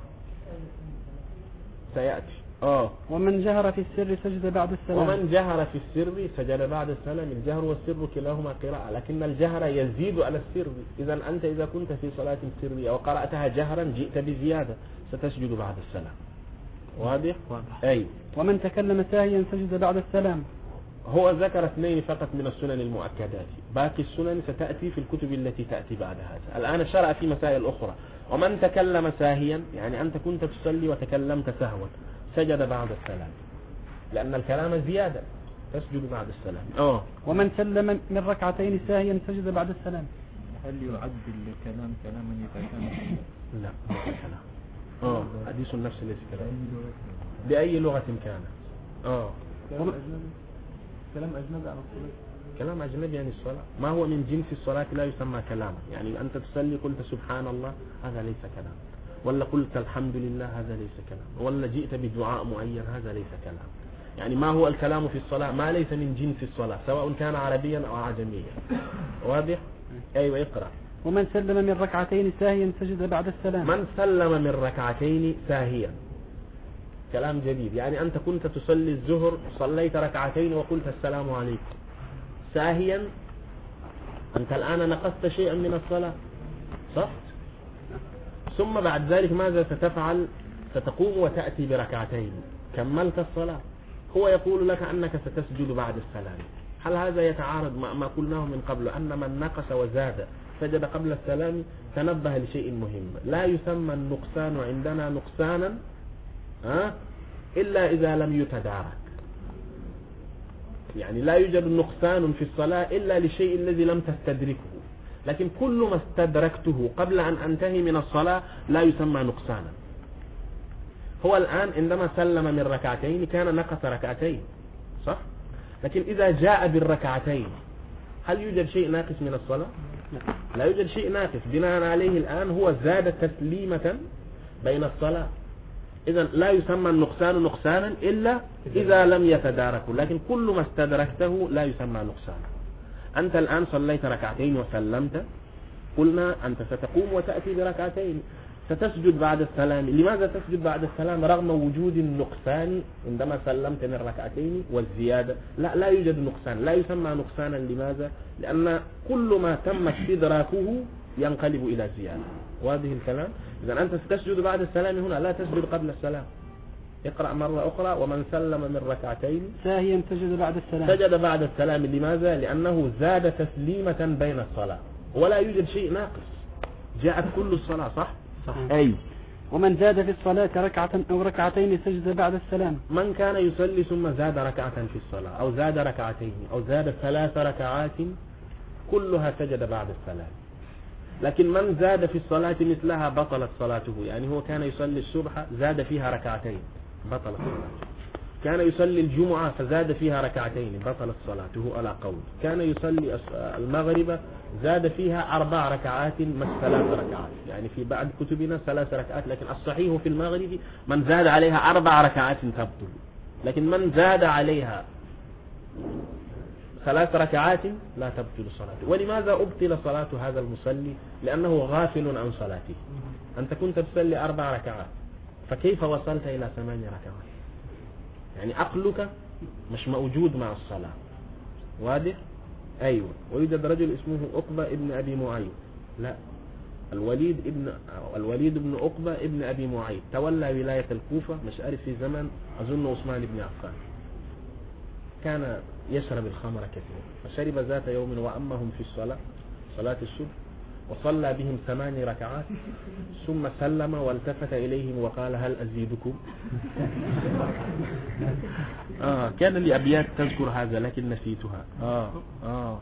سيأتي. آه ومن جهر في السر سجد بعد السلام. ومن جهر في السر سجد بعد السلام. الجهر والسر كلاهما قراءة لكن الجهر يزيد على السر. إذا أنت إذا كنت في صلاة سرية وقرأتها جهرا جئت بزيادة ستسجد بعد السلام. واضح؟ واضح. أي. ومن تكلم ساهيا سجد بعد السلام. هو ذكر اثنين فقط من السنن المؤكدات. باقي السنن ستأتي في الكتب التي تأتي بعد هذا الآن شرع في مسائل أخرى. ومن تكلم ساهيا يعني أنت كنت تصلي وتكلمت سهوا سجد بعد السلام. لأن الكلام زيادة. تسجد بعد السلام. آه ومن سلم من ركعتين ساهيا سجد بعد السلام. هل يعد الكلام كلاما كان لا ليس كلام آه حديث النفس ليس كلام بأي لغة؟ بأي لغة كان. آه كلام أجنبي على الصلاة. كلام أجنبي يعني الصلاة. ما هو من جنس الصلاة لا يسمى كلاما. يعني أنت تصلي قلت سبحان الله هذا ليس كلام. ولا قلت الحمد لله هذا ليس كلام. ولا جئت بدعاء معين هذا ليس كلام. يعني ما هو الكلام في الصلاة؟ ما ليس من جنس الصلاة سواء كان عربيا أو عجميا واضح؟ أيوة اقرأ. ومن سلم من ركعتين ساهيا سجد بعد السلام. من سلم من ركعتين ساهيا. كلام جديد. يعني أنت كنت تصلي الظهر صليت ركعتين وقلت السلام عليكم. ساهيا أنت الآن نقصت شيئا من الصلاة؟ صح. ثم بعد ذلك ماذا ستفعل؟ ستقوم وتأتي بركعتين. كملت الصلاة. هو يقول لك أنك ستسجد بعد السلام. هل هذا يتعارض مع ما قلناه من قبل؟ أن من نقص وزاد سجد قبل السلام تنبه لشيء مهم. لا يسمى النقصان عندنا نقصانا ها؟ إلا إذا لم يتدارك. يعني لا يوجد نقصان في الصلاة إلا لشيء الذي لم تستدركه. لكن كل ما استدركته قبل أن أنتهي من الصلاة لا يسمى نقصانا. هو الآن عندما سلم من ركعتين كان نقص ركعتين صح؟ لكن إذا جاء بالركعتين هل يوجد شيء ناقص من الصلاة؟ لا. يوجد شيء ناقص. بناء عليه الآن هو زاد تسليمة بين الصلاة. إذا لا يسمى النقصان نقصانا إلا إذا لم يتداركوا لكن كل ما استدركته لا يسمى نقصانا أنت الآن صليت ركعتين وسلمت. قلنا أنت ستقوم وتأتي بركعتين. ستسجد بعد السلام. لماذا تسجد بعد السلام؟ رغم وجود النقصان عندما سلمت من ركعتين والزيادة. لا لا يوجد نقصان. لا يسمى نقصانا. لماذا؟ لأن كل ما تم استدراكه ينقلب إلى زيادة. واضح الكلام؟ إذا أنت ستسجد بعد السلام هنا لا تسجد قبل السلام. اقرأ مرة أخرى ومن سلم من ركعتين. ساهيا سجد بعد السلام. سجد بعد السلام لماذا؟ لأنه زاد تسليمة بين الصلاة. ولا يوجد شيء ناقص. جاءت كل الصلاة صح؟ صح. أي. ومن زاد في الصلاة ركعة أو ركعتين سجد بعد السلام. من كان يصلي ثم زاد ركعة في الصلاة أو زاد ركعتين أو زاد ثلاث ركعات كلها سجد بعد السلام. لكن من زاد في الصلاة مثلها بطلت صلاته. يعني هو كان يصلي الصبح زاد فيها ركعتين بطلت صلاته. كان يصلي الجمعة فزاد فيها ركعتين بطلت صلاته على قول. كان يصلي المغرب زاد فيها أربع ركعات مش ثلاث ركعات. يعني في بعض كتبنا ثلاث ركعات لكن الصحيح في المغرب من زاد عليها أربع ركعات تبطل. لكن من زاد عليها ثلاث ركعات لا تبطل صلاته. ولماذا أبطل صلاة هذا المصلي؟ لأنه غافل عن صلاته. أنت كنت تصلي أربع ركعات فكيف وصلت إلى ثمان ركعات؟ يعني عقلك مش موجود مع الصلاة. واضح؟ أيوة. ويوجد رجل اسمه عقبة ابن أبي معيط. لا. الوليد ابن الوليد بن عقبة ابن أبي معيط. تولى ولاية الكوفة مش عارف في زمن أظن عثمان بن عفان. كان يشرب الخمر كثيرا. فشرب ذات يوم وأمهم في الصلاة صلاة الصبح وصلى بهم ثمان ركعات ثم سلم والتفت إليهم وقال هل أزيدكم؟ آه كان لي أبيات تذكر هذا لكن نسيتها. آه آه.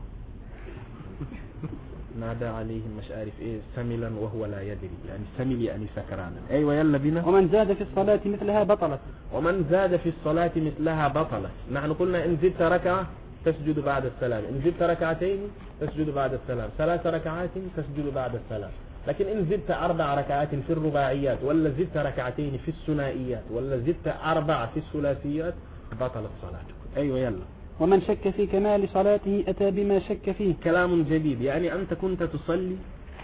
نادى عليهم مش عارف إيه سملا وهو لا يدري. يعني سمل يعني سكرانا أيوه يلا بنا ومن زاد في الصلاة مثلها بطلت. ومن زاد في الصلاة مثلها بطلت. نحن قلنا إن زدت ركعة تسجد بعد السلام. إن زدت ركعتين تسجد بعد السلام. ثلاث ركعات تسجد بعد السلام. لكن إن زدت أربع ركعات في الرباعيات ولا زدت ركعتين في الثنائيات ولا زدت أربع في الثلاثيات بطلت صلاتك. أيوة يلا ومن شك في كمال صلاته أتى بما شك فيه. كلام جديد. يعني أنت كنت تصلي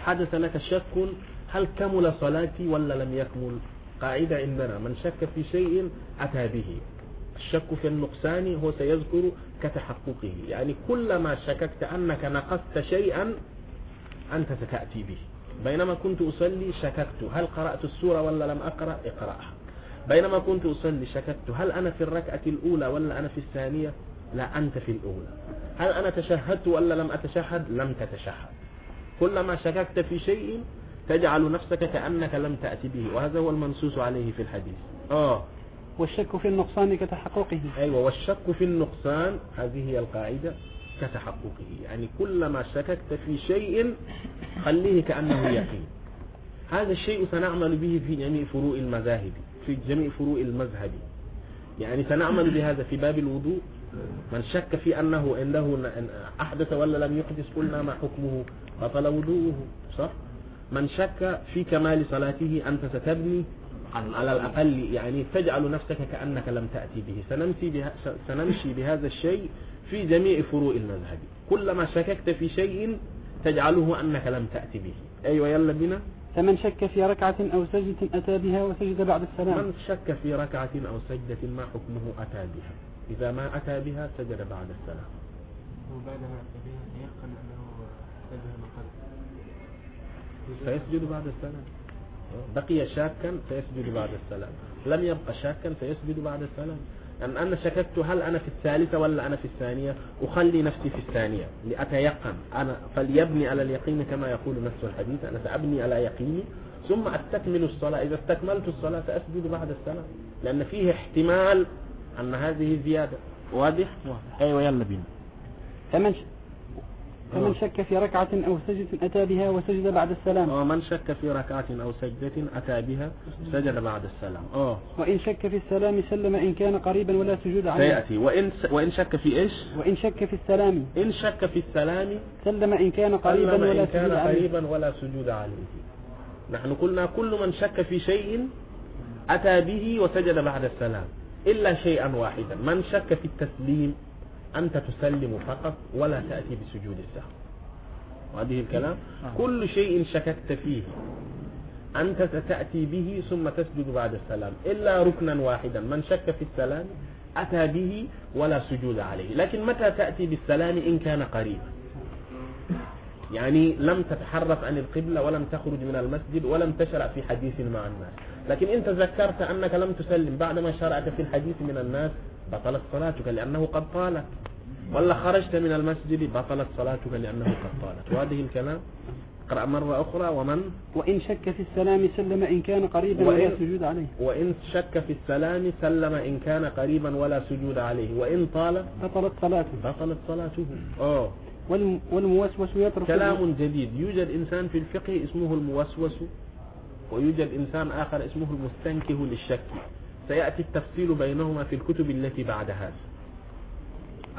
حدث لك شك هل كمل صلاتي ولا لم يكمل؟ قاعدة عندنا. من شك في شيء أتى به. الشك في النقصان هو سيذكر كتحققه. يعني كلما شككت أنك نقصت شيئا أنت ستأتي به. بينما كنت أصلي شككت. هل قرأت السورة ولا لم أقرأ؟ اقرأها. بينما كنت أصلي شككت. هل أنا في الركعة الأولى ولا أنا في الثانية؟ لا أنت في الأولى. هل أنا تشهدت ولا لم أتشهد؟ لم تتشهد. كلما شككت في شيء تجعل نفسك كأنك لم تأتي به. وهذا هو المنصوص عليه في الحديث. آه. والشك في النقصان كتحققه. أيوة والشك في النقصان هذه هي القاعدة كتحققه. يعني كلما شككت في شيء خليه كأنه يقين. هذا الشيء سنعمل به في جميع فروع المذاهب في جميع فروع المذهب. يعني سنعمل بهذا في باب الوضوء من شك في أنه عنده أحدث ولا لم يحدث قلنا ما حكمه بطل وضوءه صح؟ من شك في كمال صلاته أنت ستبني على الأقل يعني تجعل نفسك كأنك لم تأتي به. سنمشي, بها سنمشي بهذا الشيء في جميع فروع المذهب. كلما شككت في شيء تجعله أنك لم تأتي به. أيوة يلا بنا. فمن شك في ركعة أو سجدة أتى بها وسجد بعد السلام. من شك في ركعة أو سجدة ما حكمه أتى بها. إذا ما أتى بها سجد بعد السلام. وبعدما أتى بها تيقن أنه سجد ما سيسجد بعد السلام. بقي شاكا سيسجد بعد السلام. لم يبقى شاكا سيسجد بعد السلام. أن أنا شككت هل أنا في الثالثة ولا أنا في الثانية؟ أخلي نفسي في الثانية لأتيقن. أنا فليبني على اليقين كما يقول نفس الحديث. أنا سأبني على يقيني. ثم أستكمل الصلاة. إذا استكملت الصلاة سأسجد بعد السلام. لأن فيه احتمال أن هذه زيادة. واضح؟ واضح. أيوة يلا بينا. فمن ش... فمن شك في ركعة أو سجدة أتى بها وسجد بعد السلام. ومن شك في ركعة أو سجدة أتى بها سجد بعد السلام. أوه. وإن شك في السلام سلم إن كان قريبا ولا سجود عليه. سيأتي. وإن, س... وإن شك في إيش؟ وإن شك في السلام. إن شك في السلام سلم إن كان قريبا سلم ولا إن كان سجود عليه. قريبا ولا سجود عليه. نحن قلنا كل من شك في شيء أتى به وسجد بعد السلام. إلا شيئا واحدا. من شك في التسليم أنت تسلم فقط ولا تأتي بسجود السهو. وهذه الكلام. كل شيء شككت فيه أنت ستأتي به ثم تسجد بعد السلام. إلا ركنا واحدا. من شك في السلام أتى به ولا سجود عليه. لكن متى تأتي بالسلام؟ إن كان قريبا. يعني لم تتحرف عن القبلة ولم تخرج من المسجد ولم تشرع في حديث مع الناس. لكن إن تذكرت أنك لم تسلم بعدما شرعت في الحديث من الناس بطلت صلاتك لأنه قد طالت. ولا خرجت من المسجد بطلت صلاتك لأنه قد طالت. وهذه الكلام اقرأ مرة أخرى. ومن؟ وإن شك في السلام سلم إن كان قريبا ولا سجود عليه. وإن شك في السلام سلم إن كان قريبا ولا سجود عليه. وإن طال؟ بطلت صلاته. بطلت صلاته. أوه. والم... والموسوس يترك كلام جديد. يوجد إنسان في الفقه اسمه الموسوس. ويوجد إنسان آخر اسمه المستنكه للشك. سيأتي التفصيل بينهما في الكتب التي بعد هذا.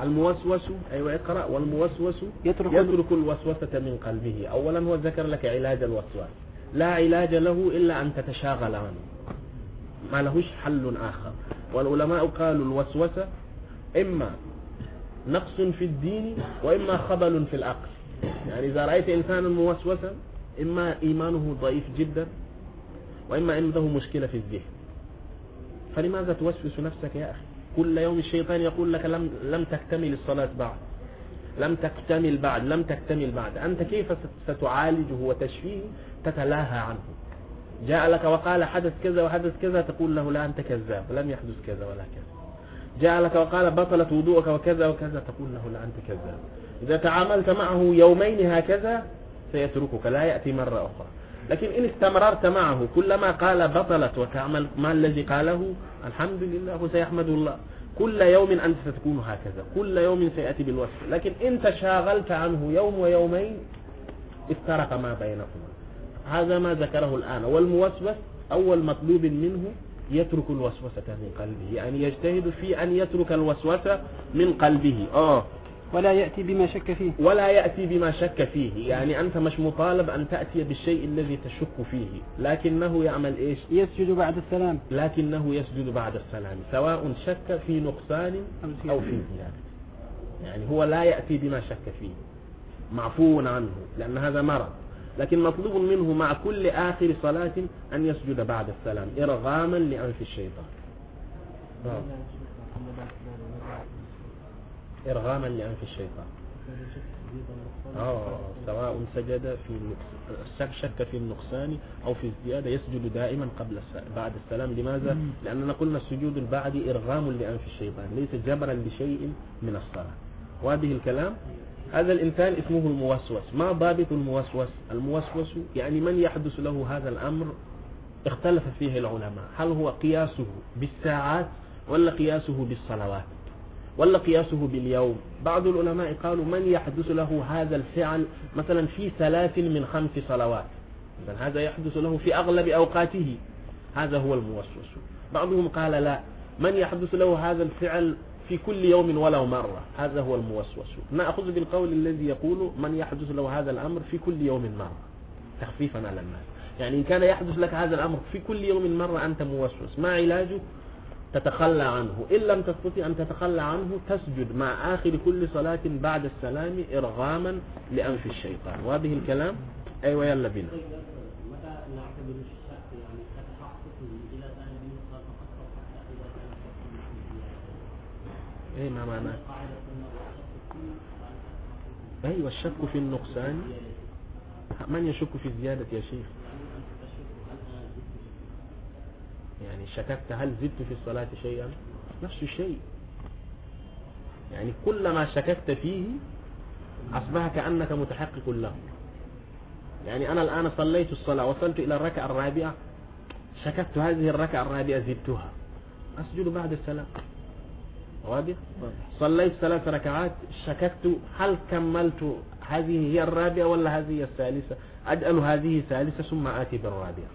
الموسوس أيوة اقرأ. والموسوس يترك- يترك الوسوسة من قلبه. أولا هو ذكر لك علاج الوسواس. لا علاج له إلا أن تتشاغل عنه ما لهش حل آخر. والعلماء قالوا الوسوسة إما نقص في الدين وإما خبل في العقل. يعني إذا رأيت إنسانا موسوسا إما إيمانه ضعيف جدا. وإما عنده مشكلة في الذهن. فلماذا توسوس نفسك يا أخي؟ كل يوم الشيطان يقول لك لم, لم تكتمل الصلاة بعد. لم تكتمل بعد لم تكتمل بعد. أنت كيف ست- ستعالجه وتشفيه؟ تتلاهى عنه. جاء لك وقال حدث كذا وحدث كذا تقول له لا أنت كذاب لم يحدث كذا ولا كذا. جاء لك وقال بطلت وضوءك وكذا وكذا تقول له لا أنت كذاب. إذا تعاملت معه يومين هكذا سيتركك. لا يأتي مرة أخرى. لكن إن استمررت معه كلما قال بطلت وتعمل ما الذي قاله الحمد لله وسيحمد الله. كل يوم أنت ستكون هكذا. كل يوم سيأتي بالوصف. لكن إن تشاغلت عنه يوم ويومين افترق ما بينكما. هذا ما ذكره الآن. والموسوس أول مطلوب منه يترك الوسوسة من قلبه. يعني يجتهد في أن يترك الوسوسة من قلبه. آه ولا يأتي بما شك فيه. ولا يأتي بما شك فيه. يعني أنت مش مطالب أن تأتي بالشيء الذي تشك فيه. لكنه يعمل إيش؟ يسجد بعد السلام. لكنه يسجد بعد السلام. سواء شك في نقصان أو في زيادة يعني. هو لا يأتي بما شك فيه. معفو عنه لأن هذا مرض. لكن مطلوب منه مع كل آخر صلاة أن يسجد بعد السلام إرغاما لأنف الشيطان. إرغاما لأنف الشيطان. آه سواء سجد في النقص- شك في النقصان أو في الزيادة يسجد دائما قبل الس... بعد السلام. لماذا؟ لأننا قلنا السجود البعدي إرغام لأنف الشيطان ليس جبرا لشيء من الصلاة. وهذه الكلام؟ هذا الإنسان اسمه الموسوس. ما ضابط الموسوس؟ الموسوس يعني من يحدث له هذا الأمر؟ اختلف فيه العلماء. هل هو قياسه بالساعات ولا قياسه بالصلوات؟ ولا قياسه باليوم. بعض العلماء قالوا من يحدث له هذا الفعل مثلا في ثلاث من خمس صلوات؟ مثلا هذا يحدث له في أغلب أوقاته. هذا هو الموسوس. بعضهم قال لا. من يحدث له هذا الفعل في كل يوم ولو مرة؟ هذا هو الموسوس. نأخذ بالقول الذي يقول من يحدث له هذا الأمر في كل يوم مرة. تخفيفا على الناس. يعني إن كان يحدث لك هذا الأمر في كل يوم مرة أنت موسوس. ما علاجه؟ تتخلى عنه. إن لم تستطيع أن تتخلى عنه تسجد مع آخر كل صلاة بعد السلام إرغاما لأنف الشيطان. وهذه الكلام أيوة يلا بنا الشك يعني؟ إيه ما معناه كتحققه أيوة الشك في النقصان. من يشك في الزيادة يا شيخ أنت تشك هل أنا زدت يعني شككت هل زدت في الصلاة شيئا؟ نفس الشيء. يعني كلما شككت فيه أصبح كأنك متحقق له. يعني أنا الآن صليت الصلاة وصلت إلى الركعة الرابعة شككت هذه الركعة الرابعة زدتها. أسجد بعد السلام. واضح؟ صليت ثلاث ركعات شككت هل كملت هذه هي الرابعة ولا هذه الثالثة؟ أجعل هذه ثالثة ثم آتي بالرابعة.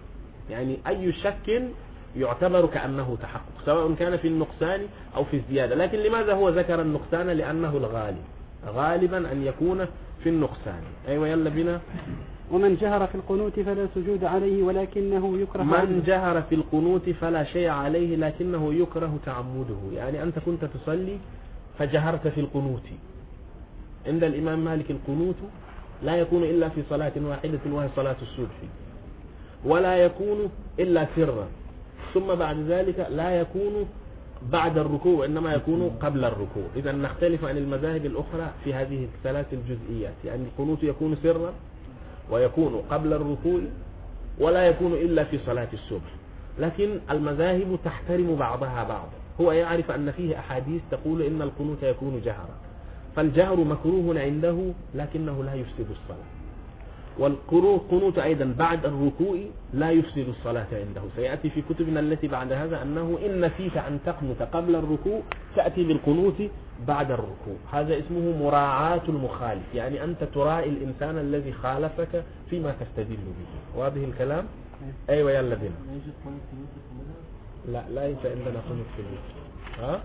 يعني أي شك يعتبر كأنه تحقق سواء كان في النقصان أو في الزيادة. لكن لماذا هو ذكر النقصان؟ لأنه الغالب. غالبا أن يكون في النقصان. أيوة يلا بنا. ومن جهر في القنوت فلا سجود عليه ولكنه يكره من. جهر في القنوت فلا شيء عليه لكنه يكره تعمده. يعني أنت كنت تصلي فجهرت في القنوت. عند الإمام مالك القنوت لا يكون إلا في صلاة واحدة وهي صلاة الصبح. ولا يكون إلا سرا. ثم بعد ذلك لا يكون بعد الركوع إنما يكون قبل الركوع. إذا نختلف عن المذاهب الأخرى في هذه الثلاث الجزئيات. يعني القنوت يكون سرا ويكون قبل الركوع ولا يكون إلا في صلاة الصبح. لكن المذاهب تحترم بعضها بعضا. هو يعرف أن فيه أحاديث تقول إن القنوت يكون جهرا. فالجهر مكروه عنده لكنه لا يفسد الصلاة. والقنوت أيضا بعد الركوع لا يفسد الصلاة عنده. سيأتي في كتبنا التي بعد هذا أنه إن نسيت أن تقنت قبل الركوع تأتي بالقنوت بعد الركوع. هذا اسمه مراعاة المخالف يعني أنت تراعي الإنسان الذي خالفك فيما تستدل به. وهذه الكلام؟ أيوة في المذهب؟ لا لا يوجد عندنا قنوت في البيت. ها؟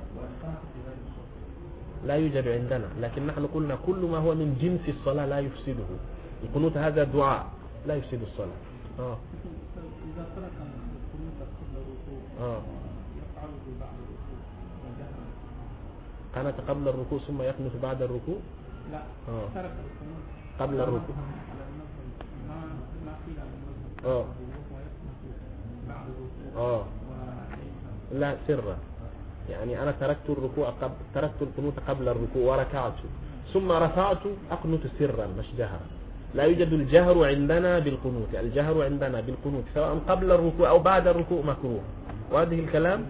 لا يوجد عندنا لكن نحن قلنا كل ما هو من جنس الصلاة لا يفسده. القنوت هذا دعاء لا يفسد الصلاة. آه. إذا ترك القنوت قبل الركوع آه. يفعله بعد الركوع قنت قبل الركوع ثم يقنت بعد الركوع؟ لا. آه. ترك القنوت قبل الركوع. آه. آه. لا سرا يعني أنا تركت الركوع قبل تركت القنوت قبل الركوع وركعت. ثم رفعت أقنت سرا مش جهرا. لا يوجد الجهر عندنا بالقنوت الجهر عندنا بالقنوت سواء قبل الركوع أو بعد الركوع مكروه. وهذه الكلام؟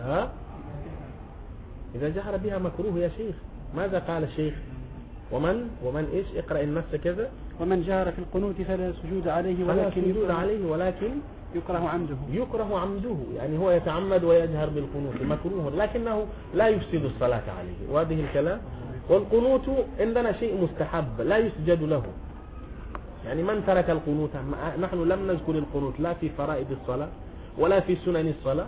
ها؟ إذا جهر بها مكروه يا شيخ. ماذا قال الشيخ؟ ومن؟ ومن إيش؟ اقرأ النص كذا. ومن جهر في القنوت فلا سجود عليه ولكن سجود يكره, عليه ولكن يكره عمده. يكره عمده. يعني هو يتعمد ويجهر بالقنوت مكروه لكنه لا يفسد الصلاة عليه. وهذه الكلام؟ والقنوت عندنا شيء مستحب لا يسجد له. يعني من ترك القنوت؟ نحن لم نذكر القنوت لا في فرائض الصلاة ولا في سنن الصلاة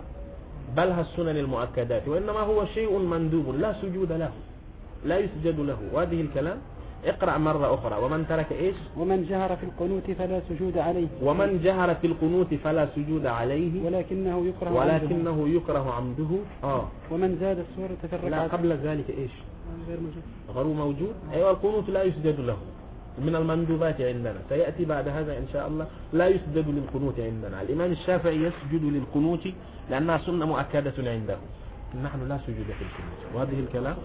بل السنن المؤكدات وإنما هو شيء مندوب لا سجود له لا يسجد له. وهذه الكلام اقرأ مرة أخرى. ومن ترك إيش؟ ومن جهر في القنوت فلا سجود عليه. ومن جهر في القنوت فلا سجود عليه. ولكنه يكره عمده. ولكنه يكره عمده. آه. ومن زاد السورة في لا الركعة قبل ذلك إيش؟ غير موجود. غير موجود؟ أيوة القنوت لا يسجد له. من المندوبات عندنا. سيأتي بعد هذا إن شاء الله. لا يسجد للقنوت عندنا. الإمام الشافعي يسجد للقنوت لأنها سنة مؤكدة عنده. نحن لا سجود في القنوت. وهذه الكلام؟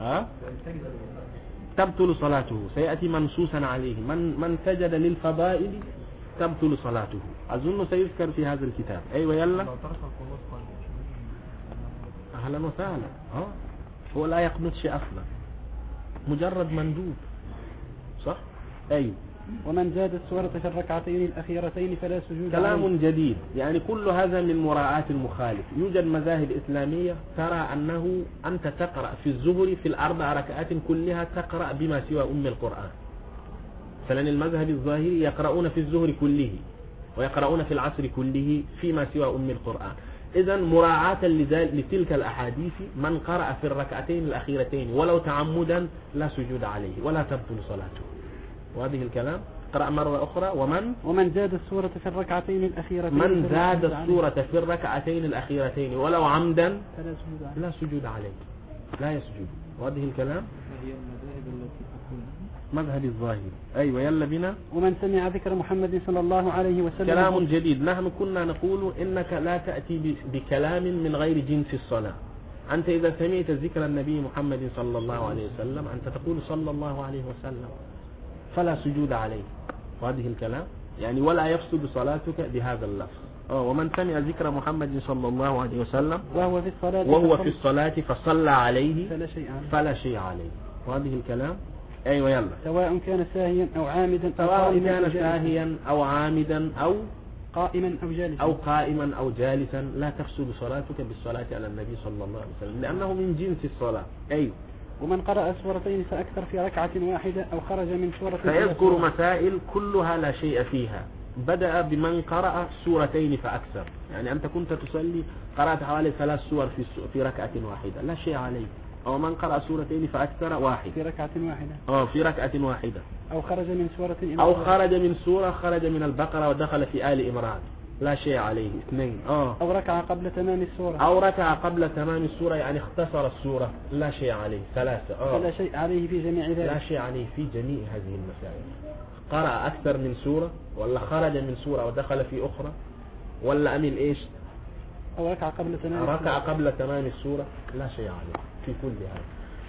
ها؟ تبطل صلاته. سيأتي منصوصا عليه. من من سجد للفضائل تبطل صلاته. أظن سيذكر في هذا الكتاب. أيوة يلا. أهلا وسهلا. ها؟ هو لا يقنط شيء أصلا. مجرد مندوب. صح؟ أيوه. ومن زاد السورة في الركعتين الأخيرتين فلا سجود عليه كلام جديد. يعني كل هذا من مراعاة المخالف. يوجد مذاهب إسلامية ترى أنه أنت تقرأ في الزهر في الأربع ركعات كلها تقرأ بما سوى أم القرآن. مثلا المذهب الظاهري يقرؤون في الزهر كله ويقرؤون في العصر كله فيما سوى أم القرآن. إذا مراعاة لتلك الأحاديث من قرأ في الركعتين الأخيرتين ولو تعمدا لا سجود عليه ولا تبطل صلاته. وهذه الكلام. قرأ مرة أخرى. ومن؟ ومن زاد السورة في الركعتين الأخيرتين من زاد. السورة في الركعتين الأخيرتين ولو عمدا فلا سجود عليه. لا سجود عليه. لا يسجد. وهذه الكلام. هي المذاهب التي مذهب الظاهر. أيوة يلا بنا. ومن سمع ذكر محمد صلى الله عليه وسلم كلام جديد. نحن كنا نقول إنك لا تأتي بكلام من غير جنس الصلاة. أنت إذا سمعت ذكر النبي محمد صلى الله عليه وسلم أنت تقول صلى الله عليه وسلم. فلا سجود عليه. وهذه الكلام. يعني ولا يفسد صلاتك بهذا اللفظ. ومن سمع ذكر محمد صلى الله عليه وسلم وهو في الصلاة وهو في الصلاة فصلى عليه فلا شيء عليه. فلا شيء عليه. وهذه الكلام. أيوة يلا. سواء كان ساهيا أو عامدا أو سواء قائما كان. ساهيا أو عامدا أو قائما أو جالسا. أو قائما أو جالسا. لا تفسد صلاتك بالصلاة على النبي صلى الله عليه وسلم لأنه من جنس الصلاة. أيوة. ومن قرأ سورتين فأكثر في ركعة واحدة أو خرج من سورة فيذكر. مسائل كلها لا شيء فيها. بدأ بمن قرأ سورتين فأكثر. يعني أنت كنت تصلي قرأت حوالي ثلاث سور في ركعة واحدة. لا شيء عليه أو من قرأ سورتين فأكثر واحد. في ركعة واحدة. أو في ركعة واحدة. أو خرج من سورة إلى أو. خرج من سورة خرج من البقرة ودخل في آل إمران. لا شيء عليه. اثنين. آه. أو ركع قبل تمام السورة. أو ركع قبل تمام السورة يعني اختصر السورة. لا شيء عليه. ثلاثة. فلا آه. شيء عليه في جميع لا ذلك شيء عليه في جميع هذه المسائل. قرأ أكثر من سورة ولا خرج من سورة ودخل في أخرى؟ ولا عمل إيش؟ أو ركع قبل تمام ركع. قبل تمام السورة. لا شيء عليه. في كل هذا.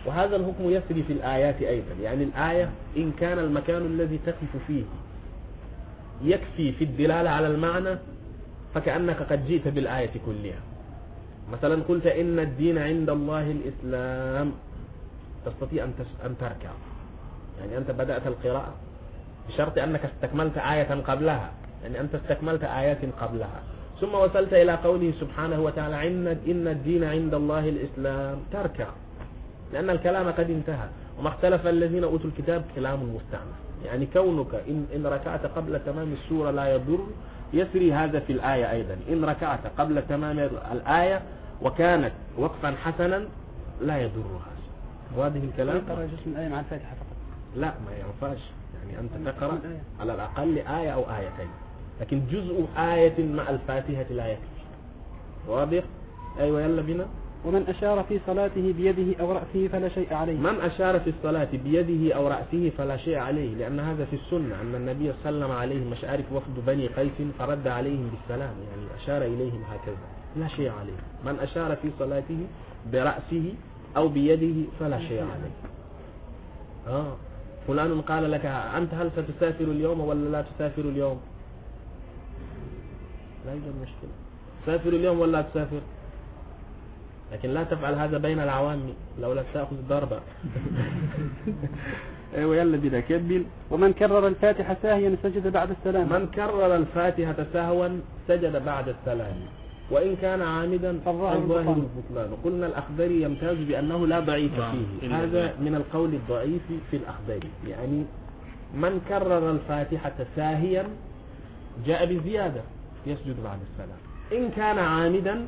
وهذا الحكم يسري في الآيات أيضا. يعني الآية إن كان المكان الذي تقف فيه يكفي في الدلالة على المعنى فكأنك قد جئت بالآية كلها. مثلا قلت إن الدين عند الله الإسلام. تستطيع أن تركع. يعني أنت بدأت القراءة بشرط أنك استكملت آية قبلها. يعني أنت استكملت آيات قبلها. ثم وصلت إلى قوله سبحانه وتعالى إن إن الدين عند الله الإسلام. تركع لأن الكلام قد انتهى. وما اختلف الذين أوتوا الكتاب كلام مستعمل. يعني كونك إن, إن ركعت قبل تمام السورة لا يضر. يسري هذا في الآية أيضا. إن ركعت قبل تمام الآية وكانت وقفا حسنا لا يضر هذا وهذه الكلام يقرأ جزء من الآية مع الفاتحة فقط. لا ما ينفعش. يعني أنت تقرأ على الأقل آية أو آيتين. لكن جزء آية مع الفاتحة لا يكفي. واضح؟ أيوة يلا بنا ومن أشار في صلاته بيده أو رأسه فلا شيء عليه. من أشار في الصلاة بيده أو رأسه فلا شيء عليه لأن هذا في السنة. أن النبي صلى الله عليه وسلم عارف وفد بني قيس فرد عليهم بالسلام يعني أشار إليهم هكذا. لا شيء عليه. من أشار في صلاته برأسه أو بيده فلا شيء عليه. آه. فلان قال لك أنت هل ستسافر اليوم ولا لا تسافر اليوم؟ لا يوجد مشكلة. تسافر اليوم ولا لا تسافر؟ لكن لا تفعل هذا بين العوام لولا تأخذ ضربة. أيوه يلا بدا كمل ومن كرر الفاتحة ساهيا سجد بعد السلام. من كرر الفاتحة سهوا سجد بعد السلام. وإن كان عامدا فالظاهر فالظاهر البطلان. قلنا الأخضري يمتاز بأنه لا ضعيف نعم. فيه. هذا. من القول الضعيف في الأخضري يعني من كرر الفاتحة ساهيا جاء بزيادة. يسجد بعد السلام. إن كان عامدا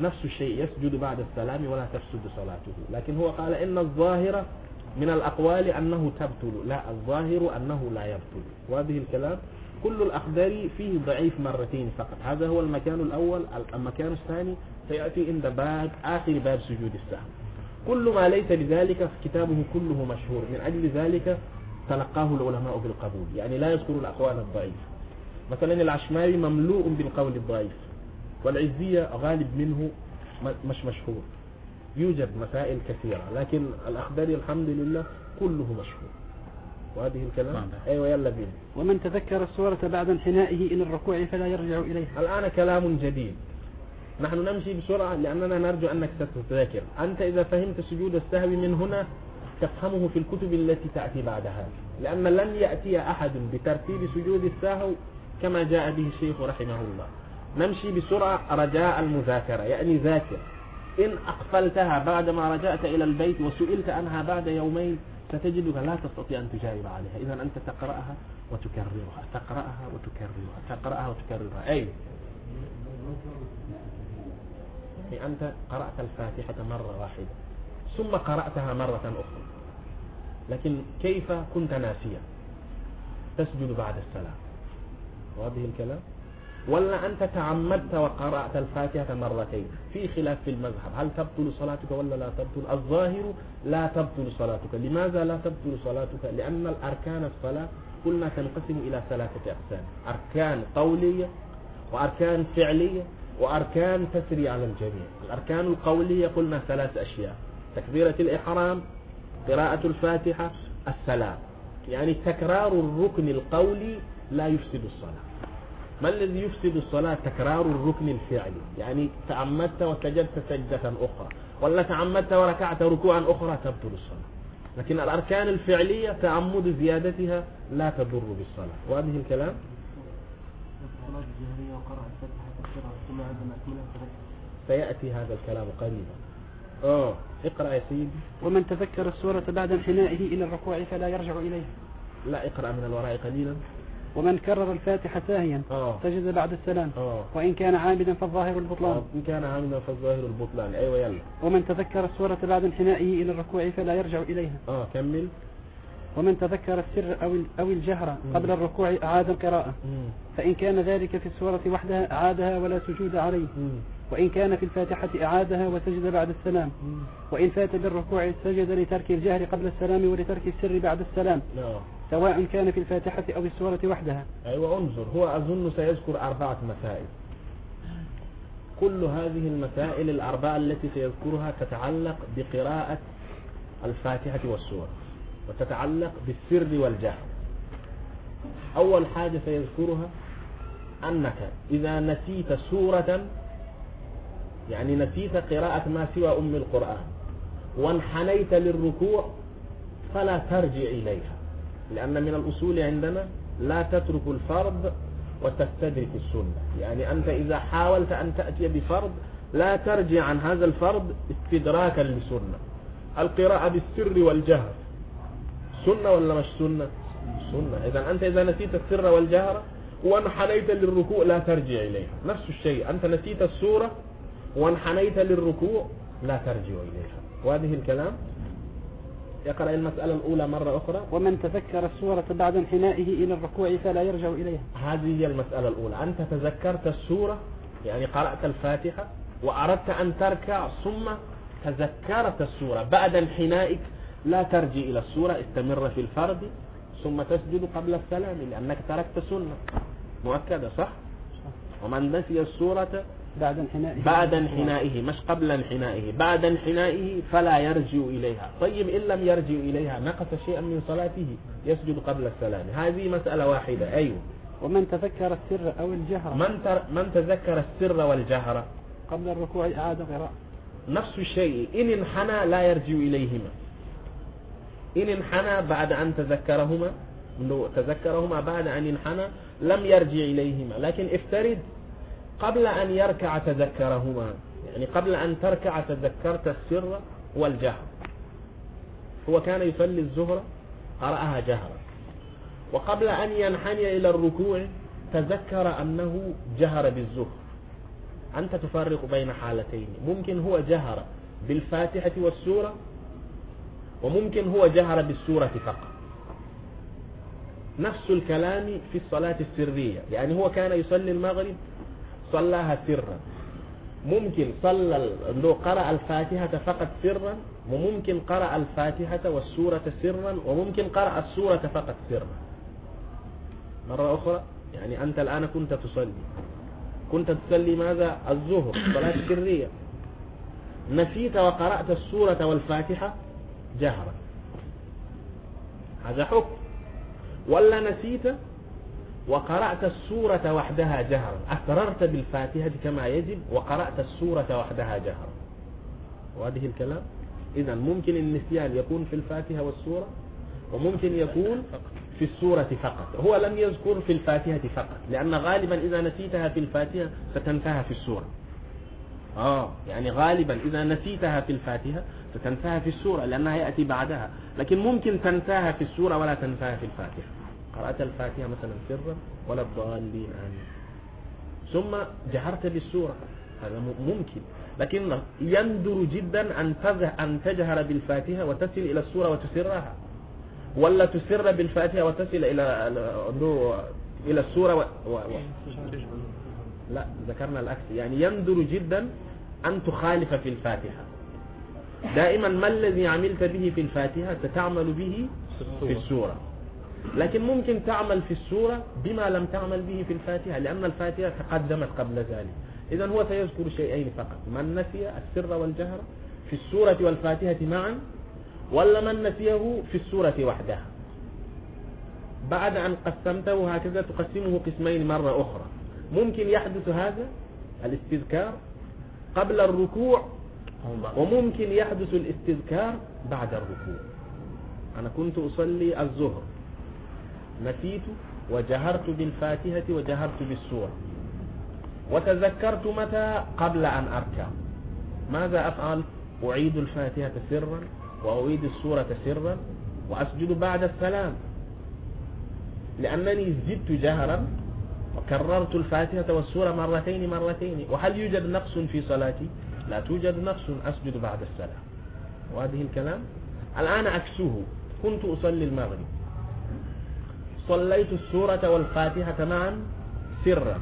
نفس الشيء يسجد بعد السلام ولا تفسد صلاته. لكن هو قال إن الظاهر من الأقوال أنه تبطل. لا الظاهر أنه لا يبطل. وهذه الكلام كل الأخضري فيه ضعيف مرتين فقط. هذا هو المكان الأول. المكان الثاني سيأتي عند باب آخر باب سجود السهو كل ما ليس بذلك كتابه كله مشهور. من أجل ذلك تلقاه العلماء بالقبول. يعني لا يذكر الأقوال الضعيفة. مثلا العشماوي مملوء بالقول الضعيف والعزية غالب منه مش مشهور. يوجد مسائل كثيرة لكن الأخضري الحمد لله كله مشهور. وهذه الكلام. أيوة يلا بينا. ومن تذكر السورة بعد انحنائه إلى الركوع فلا يرجع إليها. الآن كلام جديد. نحن نمشي بسرعة لأننا نرجو أنك ستتذاكر أنت إذا فهمت سجود السهو من هنا تفهمه في الكتب التي تأتي بعد هذا. لأن لن يأتي أحد بترتيب سجود السهو كما جاء به الشيخ رحمه الله. نمشي بسرعة رجاء المذاكرة يعني ذاكر. إن أقفلتها بعدما رجعت إلى البيت وسئلت عنها بعد يومين ستجدك لا تستطيع أن تجاوب عليها. إذا أنت تقرأها وتكررها تقرأها وتكررها تقرأها وتكررها. أي يعني أنت قرأت الفاتحة مرة واحدة ثم قرأتها مرة أخرى. لكن كيف كنت ناسيا؟ تسجد بعد السلام. وهذه الكلام؟ ولا أنت تعمدت وقرأت الفاتحة مرتين في خلاف في المذهب. هل تبطل صلاتك ولا لا تبطل؟ الظاهر لا تبطل صلاتك. لماذا لا تبطل صلاتك؟ لأن الأركان الصلاة قلنا تنقسم إلى ثلاثة أقسام. أركان قولية وأركان فعلية وأركان تسري على الجميع. الأركان القولية قلنا ثلاث أشياء. تكبيرة الإحرام قراءة الفاتحة السلام. يعني تكرار الركن القولي لا يفسد الصلاة. ما الذي يفسد الصلاة تكرار الركن الفعلي؟ يعني تعمدت وسجدت سجدة أخرى ولا تعمدت وركعت ركوعا أخرى تبطل الصلاة. لكن الأركان الفعلية تعمد زيادتها لا تضر بالصلاة. وهذه الكلام؟ سيأتي هذا الكلام قريبا. آه اقرأ يا سيدي. ومن تذكر السورة بعد انحنائه إلى الركوع فلا يرجع إليها لا اقرأ من الوراء قليلا. ومن كرر الفاتحة ساهيا آه. سجد بعد السلام. آه. وإن كان عامدا فالظاهر البطلان. إن كان عاملا فالظاهر البطلان. أيوة يلا. ومن تذكر السورة بعد انحنائه إلى الركوع فلا يرجع إليها. آه كمل. ومن تذكر السر أو أو الجهر قبل الركوع أعاد القراءة. فإن كان ذلك في السورة وحدها أعادها ولا سجود عليه. وإن كان في الفاتحة أعادها وسجد بعد السلام. وإن فات بالركوع سجد لترك الجهر قبل السلام ولترك السر بعد السلام. سواء كان في الفاتحة أو السورة وحدها. أيوة انظر. هو أظن سيذكر أربعة مسائل. كل هذه المسائل الأربعة التي سيذكرها تتعلق بقراءة الفاتحة والسورة وتتعلق بالسر والجهر. أول حاجة سيذكرها أنك إذا نسيت سورة يعني نسيت قراءة ما سوى أم القرآن. وانحنيت للركوع فلا ترجع إليها. لأن من الأصول عندنا لا تترك الفرض وتستدرك السنة. يعني أنت إذا حاولت أن تأتي بفرض لا ترجع عن هذا الفرض استدراكا لسنة القراءة بالسر والجهر. سنة ولا مش سنة؟ سنة. إذا أنت إذا نسيت السر والجهر وانحنيت للركوع لا ترجع إليها. نفس الشيء. أنت نسيت السورة وانحنيت للركوع لا ترجع إليها. وهذه الكلام يقرأ المسألة الأولى مرة أخرى. ومن تذكر السورة بعد انحنائه إلى الركوع فلا يرجع إليها. هذه هي المسألة الأولى. أنت تذكرت السورة يعني قرأت الفاتحة وأردت أن تركع ثم تذكرت السورة. بعد انحنائك لا ترجع إلى السورة استمر في الفرض ثم تسجد قبل السلام لأنك تركت سنة مؤكدة صح. ومن نسي السورة بعد انحنائه. بعد انحنائه مش قبل انحنائه. بعد انحنائه فلا يرجع إليها. طيب إن لم يرجع إليها نقص شيئا من صلاته يسجد قبل السلام. هذه مسألة واحدة. أيوه. ومن تذكر السر أو الجهر. من, تر من تذكر السر والجهر؟ قبل الركوع أعاد قراءة نفس الشيء. إن انحنى لا يرجع إليهما. إن انحنى بعد أن تذكرهما لو تذكرهما بعد أن انحنى لم يرجع إليهما. لكن افترض قبل أن يركع تذكرهما يعني قبل أن تركع تذكرت السر والجهر. هو كان يصلي الظهر قرأها جهرا. وقبل أن ينحني إلى الركوع تذكر أنه جهر بالظهر أنت تفرق بين حالتين ممكن هو جهر بالفاتحة والسورة وممكن هو جهر بالسورة فقط. نفس الكلام في الصلاة السرية يعني هو كان يصلي المغرب صلاها سرا. ممكن صلى لو قرأ الفاتحة فقط سرا وممكن قرأ الفاتحة والسورة سرا وممكن قرأ السورة فقط سرا. مرة أخرى يعني أنت الآن كنت تصلي. كنت تصلي ماذا؟ الظهر صلاة سرية. نسيت وقرأت السورة والفاتحة؟ جهرا هذا حكم. ولا نسيت وقرأت السورة وحدها جهرا. أسررت بالفاتحة كما يجب وقرأت السورة وحدها جهرا. وهذه الكلام؟ إذا ممكن النسيان يكون في الفاتحة والسورة وممكن يكون في السورة فقط. هو لم يذكر في الفاتحة فقط لأن غالبا إذا نسيتها في الفاتحة ستنتهى في السورة. آه يعني غالبا إذا نسيتها في الفاتحة ستنتهى في السورة لأنها يأتي بعدها. لكن ممكن تنتهى في السورة ولا تنتهى في الفاتحة. قرأت الفاتحة مثلا سرا ولا الضالين آمين ثم جهرت بالسورة. هذا ممكن. لكن يندر جدا أن أن تجهر بالفاتحة وتصل إلى السورة وتسرها. ولا تسر بالفاتحة وتصل إلى إلى السورة و... و... و... لا ذكرنا العكس. يعني يندر جدا أن تخالف في الفاتحة. دائما ما الذي عملت به في الفاتحة ستعمل به في السورة. لكن ممكن تعمل في السورة بما لم تعمل به في الفاتحة لأن الفاتحة تقدمت قبل ذلك. إذا هو سيذكر شيئين فقط. من نسي السر والجهر في السورة والفاتحة معا ولا من نسيه في السورة وحدها. بعد أن قسمته هكذا تقسمه قسمين مرة أخرى. ممكن يحدث هذا الاستذكار قبل الركوع وممكن يحدث الاستذكار بعد الركوع. أنا كنت أصلي الظهر. نسيت وجهرت بالفاتحة وجهرت بالسورة. وتذكرت متى؟ قبل أن أركع. ماذا أفعل؟ أعيد الفاتحة سرا وأعيد السورة سرا وأسجد بعد السلام. لأنني زدت جهرا وكررت الفاتحة والسورة مرتين مرتين. وهل يوجد نقص في صلاتي؟ لا توجد نقص أسجد بعد السلام. وهذه الكلام؟ الآن عكسه كنت أصلي المغرب. صليت السورة والفاتحة معا سرا.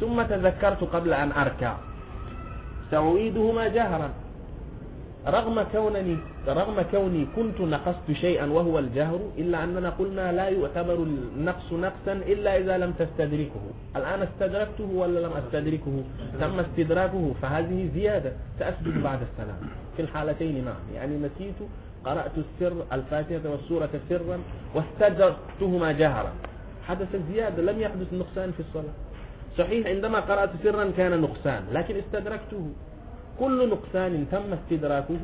ثم تذكرت قبل أن أركع. سأعيدهما جهرا. رغم كونني رغم كوني كنت نقصت شيئا وهو الجهر إلا أننا قلنا لا يعتبر النقص نقصا إلا إذا لم تستدركه. الآن استدركته ولا لم أستدركه؟ تم استدراكه فهذه زيادة. سأسجد بعد السلام. في الحالتين معا. يعني نسيت قرأت السر الفاتحة والسورة سرا واستدركتهما جهرا. حدث زيادة لم يحدث نقصان في الصلاة. صحيح عندما قرأت سرا كان نقصان لكن استدركته. كل نقصان تم استدراكه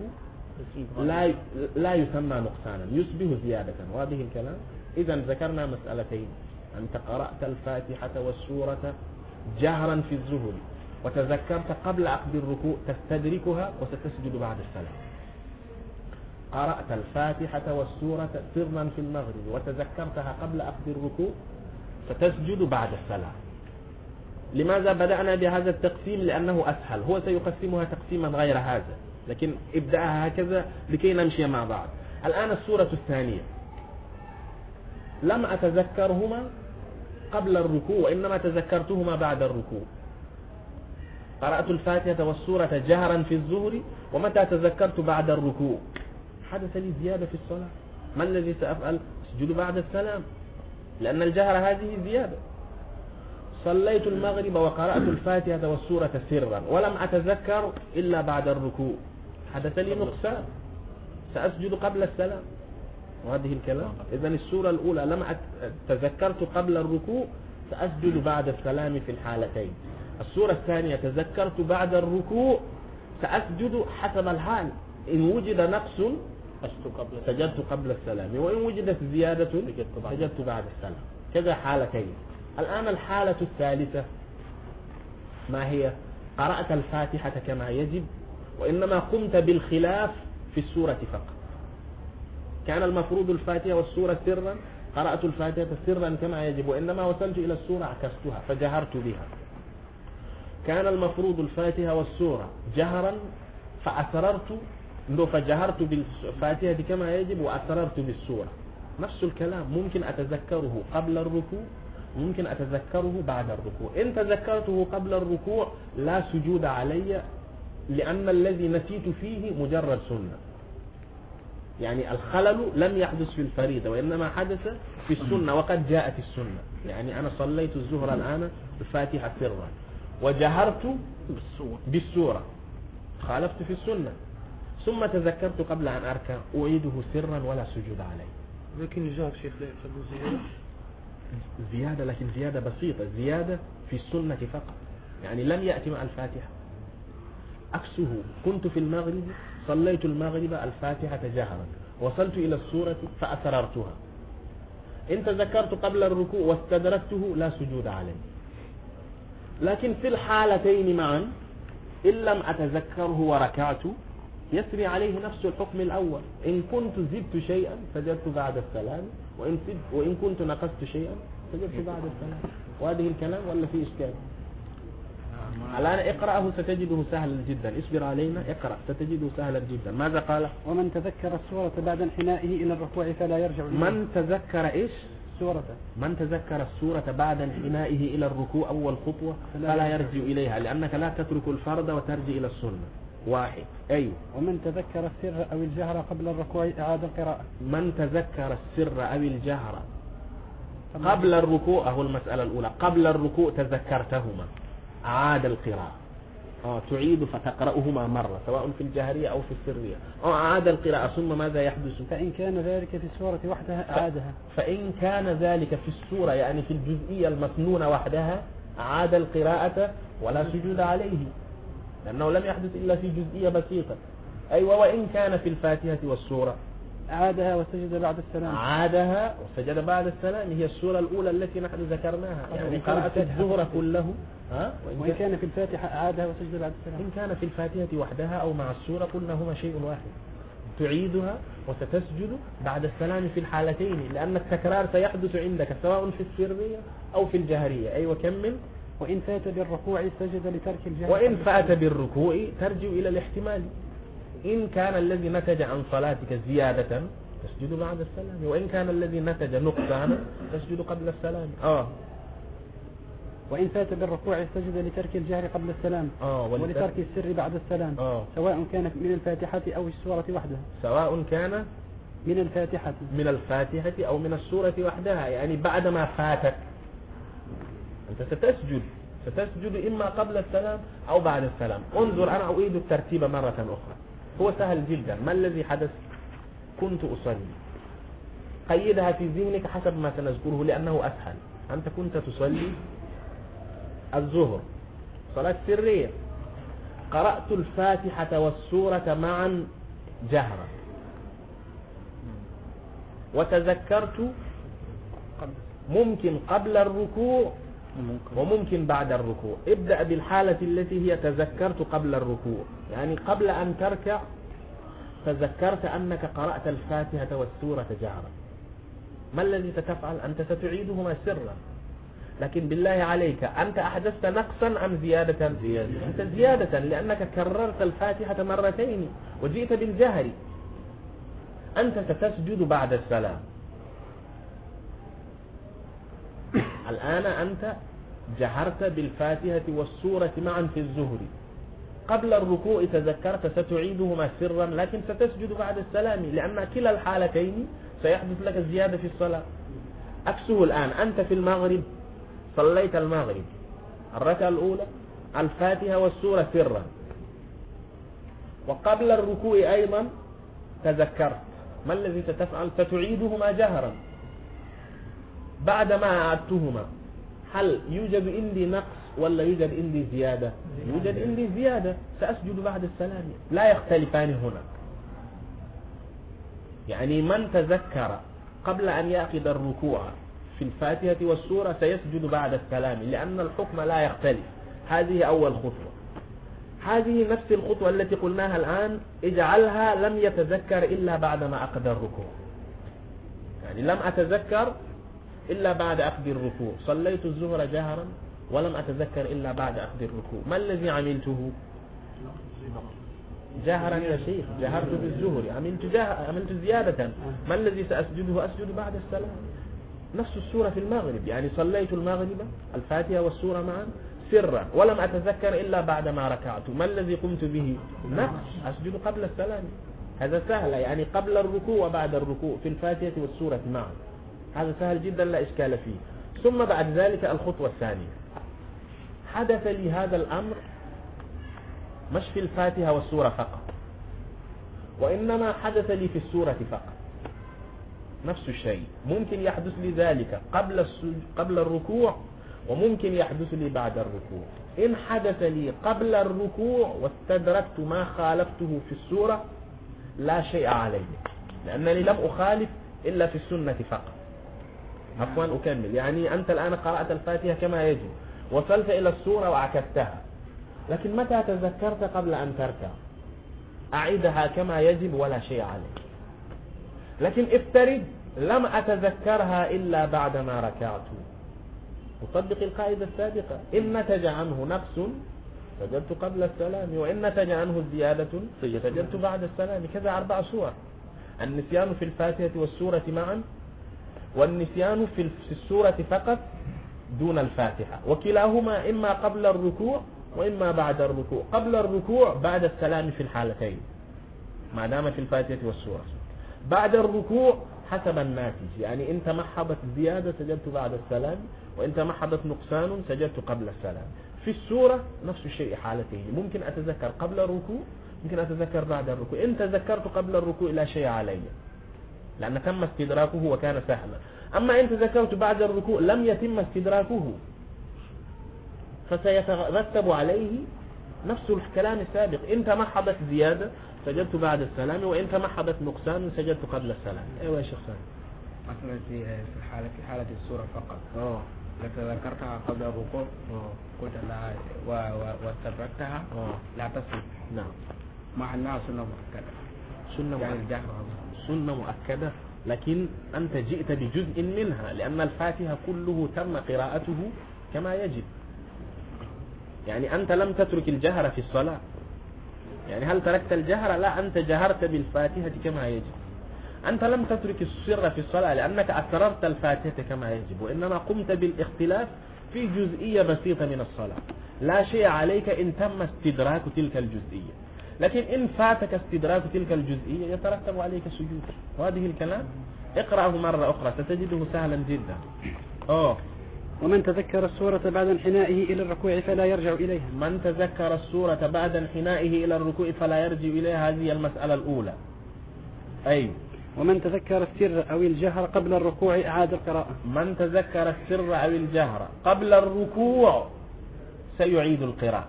لا لا يسمى نقصانا يشبه زيادة. وهذه الكلام؟ إذا ذكرنا مسألتين أنت قرأت الفاتحة والسورة جهرا في الظهر وتذكرت قبل عقد الركوع تستدركها وستسجد بعد السلام قرأت الفاتحة والسورة سرا في المغرب وتذكرتها قبل عقد الركوع ستسجد بعد السلام لماذا بدأنا بهذا التقسيم؟ لأنه أسهل. هو سيقسمها تقسيما غير هذا لكن ابدأها هكذا لكي نمشي مع بعض. الآن السورة الثانية. لم أتذكرهما قبل الركوع وإنما تذكرتهما بعد الركوع. قرأت الفاتحة والسورة جهرا في الظهر ومتى تذكرت بعد الركوع؟ حدث لي زيادة في الصلاة. ما الذي سأفعل؟ أسجد بعد السلام. لأن الجهر هذه زيادة. صليت المغرب وقرأت الفاتحة والسورة سرا ولم أتذكر إلا بعد الركوع. حدث لي نقصان. سأسجد قبل السلام. وهذه الكلام. إذا السورة الأولى لم تذكرت قبل الركوع. سأسجد بعد السلام في الحالتين. السورة الثانية تذكرت بعد الركوع. سأسجد حسب الحال. إن وجد نقص نقشت قبل سجدت قبل السلام. وإن وجدت زيادة سجدت بعد السلام. كذا حالتين. الآن الحالة الثالثة ما هي؟ قرأت الفاتحة كما يجب وإنما قمت بالخلاف في السورة فقط. كان المفروض الفاتحة والسورة سرا قرأت الفاتحة سرا كما يجب وإنما وصلت إلى السورة عكستها فجهرت بها. كان المفروض الفاتحة والسورة جهرا فأسررت فجهرت بالفاتحة كما يجب وأسررت بالسورة نفس الكلام ممكن أتذكره قبل الركوع ممكن أتذكره بعد الركوع إن تذكرته قبل الركوع لا سجود علي لأن الذي نسيت فيه مجرد سنة يعني الخلل لم يحدث في الفريضة وإنما حدث في السنة وقد جاءت السنة يعني أنا صليت الظهر الآن الفاتحة سرا وجهرت بالسورة خالفت في السنة ثم تذكرت قبل أن أركع أعيده سرا ولا سجود عليه. لكن الجهر شيخ لا يعتبر زيادة. زيادة لكن زيادة بسيطة زيادة في السنة فقط. يعني لم يأتي مع الفاتحة. عكسه كنت في المغرب صليت المغرب الفاتحة جهرا وصلت إلى السورة فأسررتها. إن تذكرت قبل الركوع واستدركته لا سجود عليه. لكن في الحالتين معا إن لم أتذكره وركعت يسري عليه نفس الحكم الأول. إن كنت زدت شيئا سجدت بعد السلام. وإن, وإن كنت نقصت شيئا سجدت بعد السلام. وهذه الكلام ولا في إشكال؟ الآن اقرأه ستجده سهلا جدا. اصبر علينا اقرأ. ستجده سهلا جدا. ماذا قال؟ ومن تذكر السورة بعد انحنائه إلى الركوع فلا يرجع من تذكر إيش؟ سورة. من تذكر السورة بعد انحنائه إلى الركوع أول خطوة فلا يرجع إليها لأنك لا تترك الفرض وترجع إلى السنة. واحد. أي ومن تذكر السر أو الجهر قبل الركوع أعاد القراءة؟ من تذكر السر أو الجهر قبل الركوع؟ أهو المسألة الأولى. قبل الركوع تذكرتهما. أعاد القراءة. آه تعيد فتقرأهما مرة سواء في الجهرية أو في السرية. أو أعاد القراءة. ثم ماذا يحدث؟ فإن كان ذلك في السورة وحدها أعادها فإن كان ذلك في السورة يعني في الجزئية المسنونة وحدها أعاد القراءة ولا سجود عليه. لأنه لم يحدث إلا في جزئية بسيطة. أيوة وإن كان في الفاتحة والسورة. عادها وسجد بعد السلام. عادها وسجد بعد السلام. هي السورة الأولى التي نحن ذكرناها. يعني قرأت الظهر كله. ها؟ وإن كان في الفاتحة أعادها وسجد بعد السلام. إن كان في الفاتحة وحدها أو مع السورة قلنا هما شيء واحد. تعيدها وستسجد بعد السلام في الحالتين لأن التكرار سيحدث عندك سواء في السرية أو في الجهرية. أيوة كمل وإن فات بالركوع سجد لترك الجهر وإن فات بالركوع ترجع إلى الاحتمال. إن كان الذي نتج عن صلاتك زيادة تسجد بعد السلام. وإن كان الذي نتج نقصانا تسجد قبل السلام. آه. وإن فات بالركوع سجد لترك الجهر قبل السلام. آه ولترك السر بعد السلام. آه. سواء كانت من الفاتحة أو السورة وحدها. سواء كان من الفاتحة. من الفاتحة أو من السورة وحدها. يعني بعدما فاتك. أنت ستسجد. ستسجد إما قبل السلام أو بعد السلام. انظر أنا أعيد الترتيب مرة أخرى. هو سهل جدا. ما الذي حدث؟ كنت أصلي. قيدها في ذهنك حسب ما سنذكره لأنه أسهل. أنت كنت تصلي الظهر. صلاة سرية. قرأت الفاتحة والسورة معا جهرا. وتذكرت ممكن قبل الركوع وممكن. بعد الركوع. ابدأ بالحالة التي هي تذكرت قبل الركوع. يعني قبل أن تركع تذكرت أنك قرأت الفاتحة والسورة جهرا ما الذي ستفعل؟ أنت ستعيدهما سرا. لكن بالله عليك أنت أحدثت نقصا أم زيادة؟ زيادة. أنت زيادة لأنك كررت الفاتحة مرتين وجئت بالجهر. أنت ستسجد بعد السلام. الآن أنت جهرت بالفاتحة والسورة معا في الزهر. قبل الركوع تذكرت ستعيدهما سرا لكن ستسجد بعد السلام لأن كلا الحالتين سيحدث لك زيادة في الصلاة. عكسه الآن أنت في المغرب صليت المغرب. الركعة الأولى الفاتحة والسورة سرا. وقبل الركوع أيضا تذكرت. ما الذي ستفعل؟ ستعيدهما جهرا. بعدما أعدتهما. هل يوجد عندي نقص ولا يوجد عندي زيادة؟ يوجد عندي زيادة. سأسجد بعد السلام. لا يختلفان هنا. يعني من تذكر قبل أن يأخذ الركوع في الفاتحة والسورة سيسجد بعد السلام لأن الحكم لا يختلف. هذه أول خطوة. هذه نفس الخطوة التي قلناها الآن. اجعلها لم يتذكر إلا بعد ما أخذ الركوع. يعني لم أتذكر إلا بعد أخذ الركوع. صليت الظهر جهرا ولم أتذكر إلا بعد أخذ الركوع. ما الذي عملته؟ جهرا يا شيخ جهرت بالزهر. عملت جه... عملت زيادة. ما الذي سأسجده؟ أسجد بعد السلام نفس السورة في المغرب. يعني صليت المغرب الفاتحة والسورة معا. سرا ولم أتذكر إلا بعد ما ركعت. ما الذي قمت به؟ نفس أسجد قبل السلام. هذا سهل. يعني قبل الركوع وبعد الركوع. في الفاتحة والسورة معا. هذا سهل جدا لا إشكال فيه. ثم بعد ذلك الخطوة الثانية. حدث لي هذا الأمر مش في الفاتحة والسورة فقط وإنما حدث لي في السورة فقط. نفس الشيء. ممكن يحدث لي ذلك قبل السج... قبل الركوع وممكن يحدث لي بعد الركوع. إن حدث لي قبل الركوع واستدركت ما خالفته في السورة لا شيء علي لأنني لم أخالف إلا في السنة فقط. عفوا أكمل. يعني أنت الآن قرأت الفاتحة كما يجب وصلت إلى السورة وعكستها لكن متى تذكرت قبل أن تركع؟ أعيدها كما يجب ولا شيء عليك لكن افترض لم أتذكرها إلا بعدما ركعت. أطبق القاعدة السابقة. إن نتج عنه نقص سجدت قبل السلام وإن نتج عنه زيادة سجدت بعد السلام. كذا أربع صور النسيان في الفاتحة والسورة معا. والنسيان في السورة فقط دون الفاتحة. وكلاهما إما قبل الركوع وإما بعد الركوع. قبل الركوع بعد السلام في الحالتين. ما دام في الفاتحة والسورة. بعد الركوع حسب الناتج. يعني إن تمحضت زيادة سجدت بعد السلام وإن تمحضت نقصان سجدت قبل السلام. في السورة نفس الشيء حالتين ممكن أتذكر قبل الركوع ممكن أتذكر بعد الركوع. إن تذكرت قبل الركوع لا شيء علي. لأن تم استدراكه وكان سهلا أما إن تذكرت بعد الركوع لم يتم استدراكه فسيترتب عليه نفس الكلام السابق. إن تمحضت زيادة سجدت بعد السلام وإن تمحضت نقصان سجدت قبل السلام. أيوة يا شيخ سامي مثلا في في حالة في حالة السورة فقط. آه لو تذكرتها قبل الركوع آه قلت لا و- و- واستدركتها آه لا تصل نعم. مع أنها سنة مؤكدة. سنة يعني مؤكدة. سنة مؤكدة لكن أنت جئت بجزء منها لأن الفاتحة كله تم قراءته كما يجب. يعني أنت لم تترك الجهر في الصلاة. يعني هل تركت الجهر؟ لا أنت جهرت بالفاتحة كما يجب. أنت لم تترك السر في الصلاة لأنك أسررت الفاتحة كما يجب وإنما قمت بالاختلاف في جزئية بسيطة من الصلاة. لا شيء عليك إن تم استدراك تلك الجزئية. لكن إن فاتك استدراك تلك الجزئية يترتب عليك سجود. وهذه الكلام اقرأه مرة أخرى ستجده سهلا جدا. أوه. ومن تذكر السورة بعد انحنائه إلى الركوع فلا يرجع إليها. من تذكر السورة بعد انحنائه إلى الركوع فلا يرجع إليها هذه المسألة الأولى. أي. ومن تذكر السر أو الجهر قبل الركوع أعاد القراءة. من تذكر السر أو الجهر قبل الركوع سيعيد القراءة.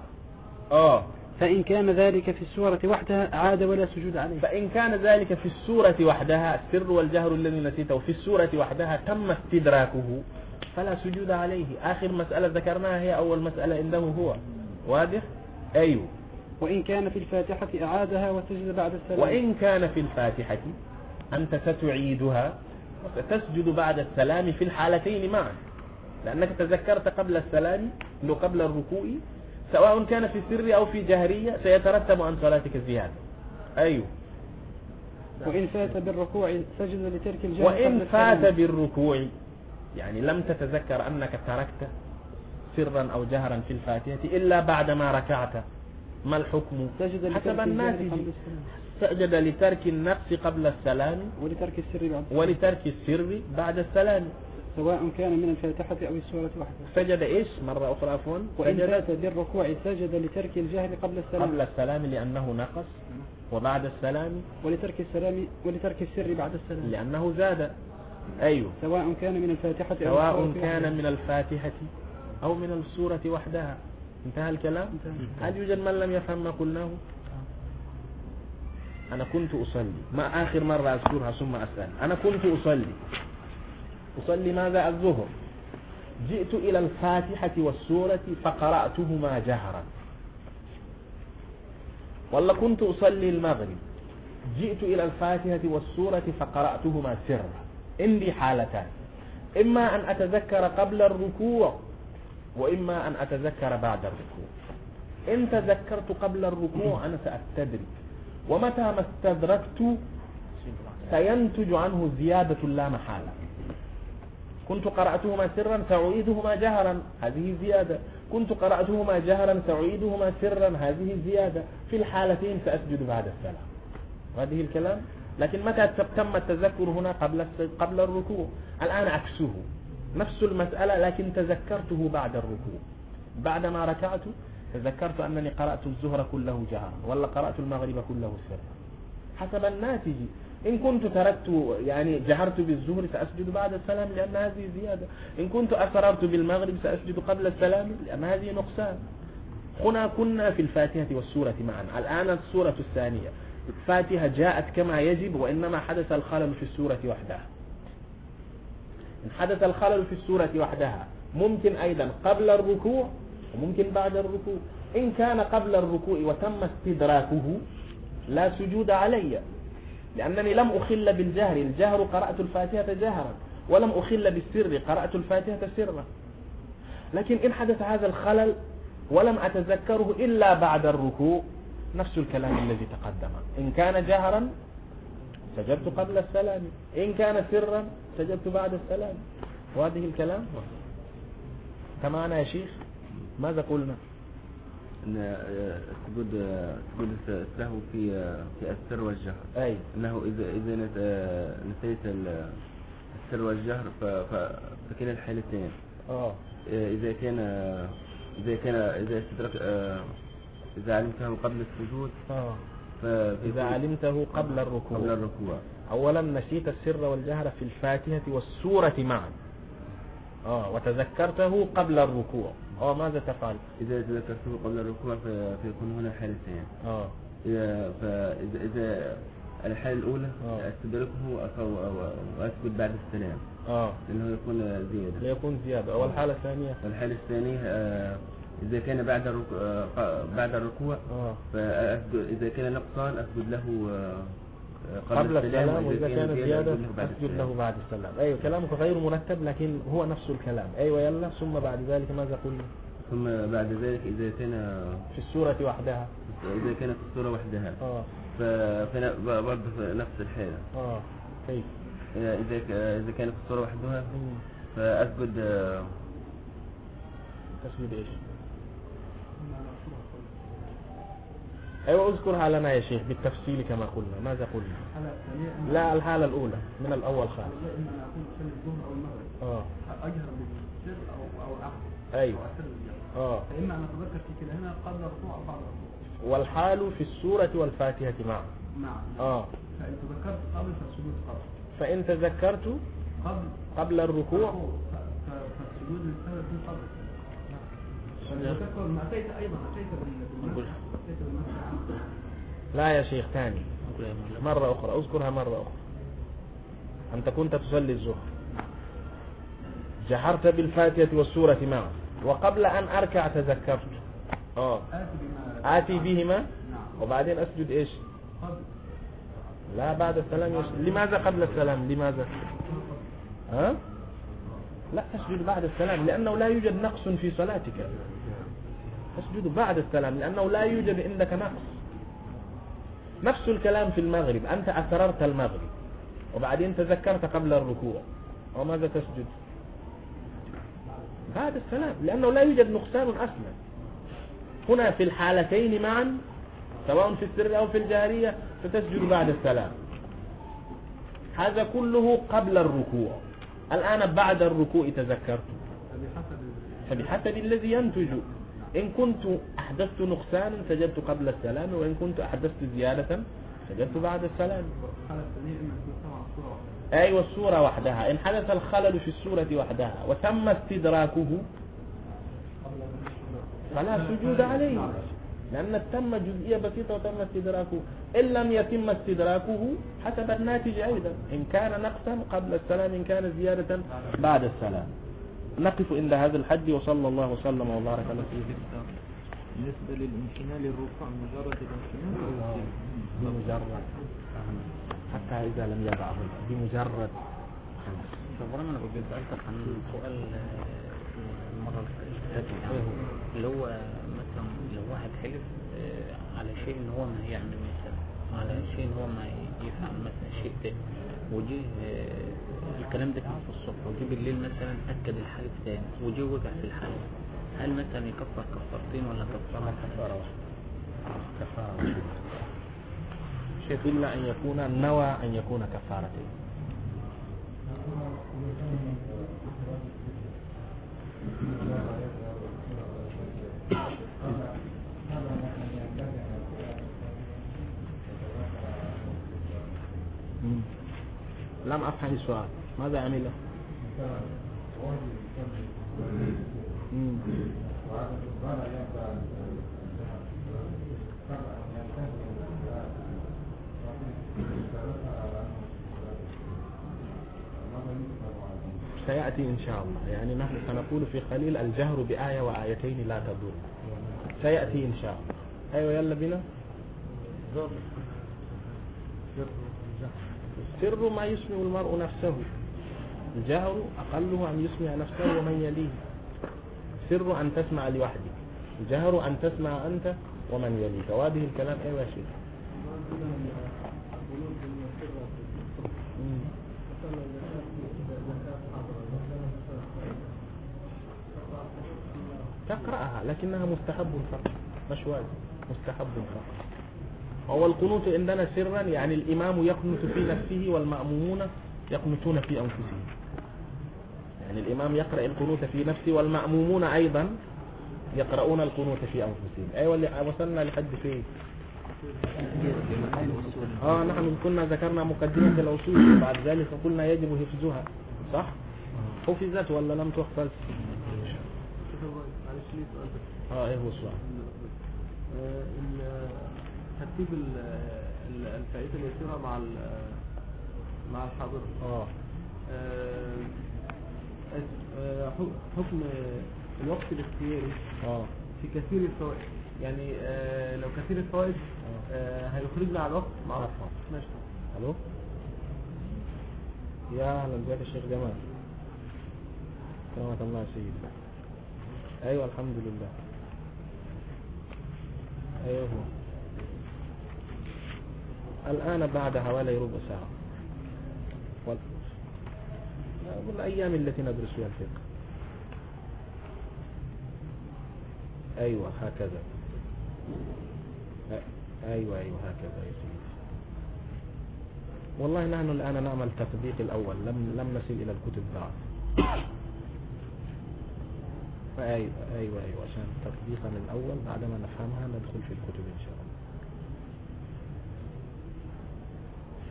آه فإن كان ذلك في السورة وحدها أعاد ولا سجود عليه. فإن كان ذلك في السورة وحدها السر والجهر الذي نسيته في السورة وحدها تم استدراكه فلا سجود عليه. آخر مسألة ذكرناها هي أول مسألة عنده هو. واضح؟ أيوه. وإن كان في الفاتحة أعادها وسجد بعد السلام. وإن كان في الفاتحة أنت ستعيدها وستسجد بعد السلام في الحالتين معا. لأنك تذكرت قبل السلام قبل الركوع سواء كان في سر أو في جهرية سيترتب عن صلاتك زيادة أيوه. وإن فات بالركوع سجد لترك الجهر وإن فات. بالركوع يعني لم تتذكر أنك تركت سرا أو جهرا في الفاتحة إلا بعدما ركعت ما الحكم؟ سجد حسب الناتج سجد لترك النقص قبل السلام ولترك السر بعد السلام. ولترك السر بعد السلام. سواء كان من الفاتحة أو السورة وحدها سجد إيش؟ مرة أخرى عفوا. وإن فات بالركوع سجد لترك الجهر قبل السلام. قبل السلام لأنه نقص وبعد السلام ولترك السلام ولترك السر بعد السلام. لأنه زاد. أيوه. سواء كان من الفاتحة أو سواء كان. من الفاتحة أو من السورة وحدها. انتهى الكلام؟ انتهى. هل يوجد من لم يفهم ما قلناه؟ أنا كنت أصلي. ما آخر مرة أذكرها ثم أسأل. أنا كنت أصلي. أصلي ماذا؟ الظهر. جئت إلى الفاتحة والسورة فقرأتهما جهرا. ولا كنت أصلي المغرب. جئت إلى الفاتحة والسورة فقرأتهما سرا. عندي حالتان. إما أن أتذكر قبل الركوع وإما أن أتذكر بعد الركوع. إن تذكرت قبل الركوع أنا سأستدرك. ومتى ما استدركت سينتج عنه زيادة لا محالة. كنت قرأتهما سرا سأعيدهما جهرا. هذه زيادة. كنت قرأتهما جهرا سأعيدهما سرا. هذه زيادة. في الحالتين سأسجد بعد السلام. هذه الكلام. لكن متى تم التذكر هنا قبل قبل الركوع؟ الآن عكسه. نفس المسألة لكن تذكرته بعد الركوع. بعدما ركعت تذكرت أنني قرأت الزهر كله جهرا ولا قرأت المغرب كله سرا. حسب الناتج إن كنت تركت يعني جهرت بالزهر سأسجد بعد السلام لأن هذه زيادة. إن كنت أسررت بالمغرب سأسجد قبل السلام لأن هذه نقصان. هنا كنا في الفاتحة والسورة معا. الآن السورة الثانية. الفاتحة جاءت كما يجب وإنما حدث الخلل في السورة وحدها. إن حدث الخلل في السورة وحدها ممكن أيضا قبل الركوع وممكن بعد الركوع. إن كان قبل الركوع وتم استدراكه لا سجود علي. لأنني لم أخل بالجهر الجهر قرأت الفاتحة جهرا ولم أخل بالسر قرأت الفاتحة سرا. لكن إن حدث هذا الخلل ولم أتذكره إلا بعد الركوع نفس الكلام الذي تقدم. إن كان جهرا سجدت قبل السلام إن كان سرا سجدت بعد السلام. وهذه الكلام كما يا شيخ ماذا قلنا؟ إن سجود آه، سجود السهو في في السر والجهر. أي. إنه إذا إذا آه، نسيت ال- السر والجهر فكلا الحالتين آه. آه، إذا كان إذا كان إذا استدرك إذا علمته قبل السجود ففي إذا علمته قبل الركوع. قبل الركوع. أولا نسيت السر والجهر في الفاتحة والسورة معا. آه وتذكرته قبل الركوع. آه ماذا تفعل؟ إذا تذكرته قبل الركوع فيكون هنا حالتين. آه. إذا فإذا إذا الحالة الأولى آه. أستدركه وأف- و- وأسجد بعد السلام. آه. لأنه يكون زيادة. ليكون زيادة. أول حالة ثانية والحالة الثانية آه، إذا كان بعد الركوع آه، بعد الركوع آه. فأسجد إذا كان نقصان أسجد له آه، قبل السلام وإذا كان زيادة أسجد له بعد السلام. أيوة كلامك غير مرتب لكن هو نفس الكلام. أيوة يلا ثم بعد ذلك ماذا قلنا؟ ثم بعد ذلك إذا كان في السورة وحدها. إذا كانت الصورة وحدها. آه. فبرضه نفس الحالة آه كيف؟ إذا ك- إذا كانت الصورة وحدها. فأسجد آه، تسجيل إيش؟ أيوة اذكرها لنا يا شيخ بالتفصيل كما قلنا. ماذا قلنا؟ لا الحالة الأولى من الأول خالص. أجهر بالسر أو أو أعمل أيوة. آه. فإما أن أتذكر في كلاهما قبل الركوع أو بعد الركوع والحال في السورة والفاتحة معا نعم آه. فإن تذكرت قبل فالسجود قبل فإن تذكرت قبل قبل الركوع فالسجود يكون قبل لا يا شيخ ثاني مرة أخرى. أذكرها مرة أخرى. أنت كنت تصلي الظهر جهرت بالفاتحة والسورة معا وقبل أن أركع تذكرت. آه. آتي بهما. وبعدين أسجد إيش؟ لا بعد السلام. لماذا قبل السلام؟ لماذا؟ ها؟ لا تسجد بعد السلام لأنه لا يوجد نقص في صلاتك. تسجد بعد السلام لأنه لا يوجد عندك نقص. نفس الكلام في المغرب أنت أسررت المغرب وبعدين تذكرت قبل الركوع وماذا تسجد؟ بعد السلام لأنه لا يوجد نقصان أصلا. هنا في الحالتين معا سواء في السر أو في الجارية ستسجد بعد السلام. هذا كله قبل الركوع. الآن بعد الركوع تذكرت. فبحسب الذي ينتج. إن كنت أحدثت نقصانا سجدت قبل السلام وإن كنت أحدثت زيادة سجدت بعد السلام. أيوة السورة وحدها. إن حدث الخلل في السورة وحدها وتم استدراكه فلا سجود عليه. لأن تم جزئية بسيطة وتم استدراكه. إن لم يتم استدراكه حسب الناتج أيضا. إن كان نقصا قبل السلام إن كان زيادة بعد السلام. نقف عند هذا الحد وصلى الله وسلم وبارك على سيدنا بالنسبة للامتنان للركوع مجرد الامتنان بمجرد. حتى إذا لم يضعه. بمجرد. أنا كنت سالتك عن سؤال آه، المره اللي هو واحد حلف آه، على شيء إن هو ما يعمل مثلا على شيء إن هو ما يفعل مثلا شيء تاني. وجه آه، الكلام ده كان في الصبح وجه بالليل مثلا أكد الحلف تاني وجه وقع في الحلف. هل مثلا يكفر كفارتين ولا كفارة كفارة واحدة. كفارة واحدة. شيء إلا أن يكون نوى أن يكون كفارتين. مم. لم أفهم السؤال. ماذا عمل؟ مم. سيأتي إن شاء الله. يعني نحن سنقول في خليل الجهر بآية وآيتين لا تدور. سيأتي إن شاء الله. أيوة يلا بنا السر ما يسمع المرء نفسه. الجهر أقله أن يسمع نفسه ومن يليه. سر أن تسمع لوحدك. الجهر أن تسمع أنت ومن يليك. وهذه الكلام أيوة مم. تقرأها لكنها مستحب فقط. مش واجب. مستحب فقط. هو القنوت عندنا سرا يعني الإمام يقنت في نفسه والمأمومون يقنتون في أنفسهم. يعني الإمام يقرأ القنوت في نفسه والمأمومون أيضا يقرؤون القنوت في أنفسهم. أيوة وصلنا لحد فين؟ آه نحن كنا ذكرنا مقدمة الأصول وبعد ذلك قلنا يجب حفظها صح؟ حفظت ولا لم تحفظ؟ آه إيه هو السؤال؟ آه، ترتيب ال- ال- الفائدة اليسيرة مع مع الحاضر. آه. آه، آه، حك- حكم الوقت الاختياري آه. في كثير الفوائد. يعني آه، لو كثير الفوائد هيخرجنا على الوقت. مع. ماشي. ألو؟ يا أهلا بك الشيخ جمال. كرمك الله يا سيدي. أيوه الحمد لله. أيوه هو. الآن بعد حوالي ربع ساعة. وال... والأيام التي ندرس فيها الفقه. أيوه هكذا. أ- أيوه أيوه هكذا يا سيدي. والله نحن الآن نعمل تطبيق الأول. لم لم نصل إلى الكتب بعد. أيوة أيوة أيوة عشان تطبيقا الأول بعدما نفهمها ندخل في الكتب إن شاء الله.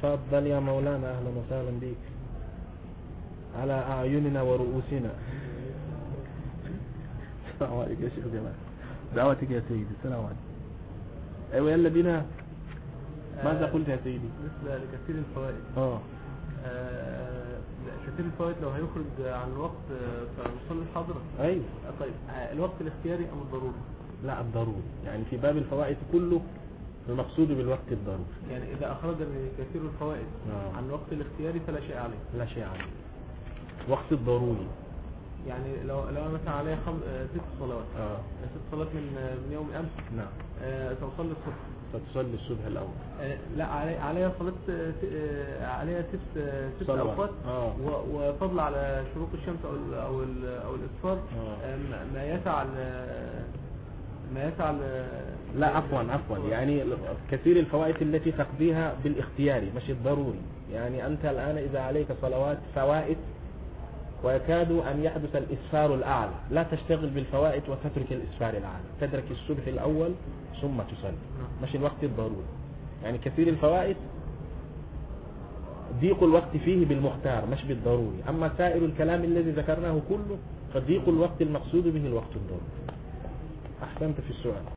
تفضل يا مولانا أهلا وسهلا بك. على أعيننا ورؤوسنا. السلام عليكم يا شيخ جمال. دعوتك يا سيدي السلام عليكم. أيوة يلا بنا ماذا قلت يا سيدي؟ بالنسبة لكثير الفوائد. آه. آه، كثير الفوائد لو هيخرج عن الوقت آه، فنصلي الحاضرة أيوه. طيب آه، الوقت الاختياري أم الضروري لا الضروري يعني في باب الفوائد كله المقصود بالوقت الضروري. يعني إذا أخرجني كثير الفوائد آه. عن الوقت الاختياري فلا شيء عليه. لا شيء عنه وقت الضروري. يعني لو لو أنا مثلا عليا خم... آه، ست صلوات. آه. آه، ست صلوات من آه، من يوم أمس. نعم. آه، سأصلي الصبح. فتصلي الصبح الأول. آه، لا علي عليا صلاة آه، عليا ست ست صلوات. أوقات. آه. و- وفضل على شروق الشمس أو ال- أو ال- أو الإسفار آه. آه، ما- يسع ما يسع ال- لا عفوا عفوا. يعني كثير الفوائد التي تقضيها بالاختياري مش الضروري. يعني أنت الآن إذا عليك صلوات فوائد ويكاد أن يحدث الإسفار الأعلى. لا تشتغل بالفوائد وتترك الإسفار الأعلى. تترك الصبح الأول ثم تصلي. مش الوقت الضروري. يعني كثير الفوائد ضيق الوقت فيه بالمختار مش بالضروري. أما سائر الكلام الذي ذكرناه كله فضيق الوقت المقصود به الوقت الضروري. أحسنت في السؤال.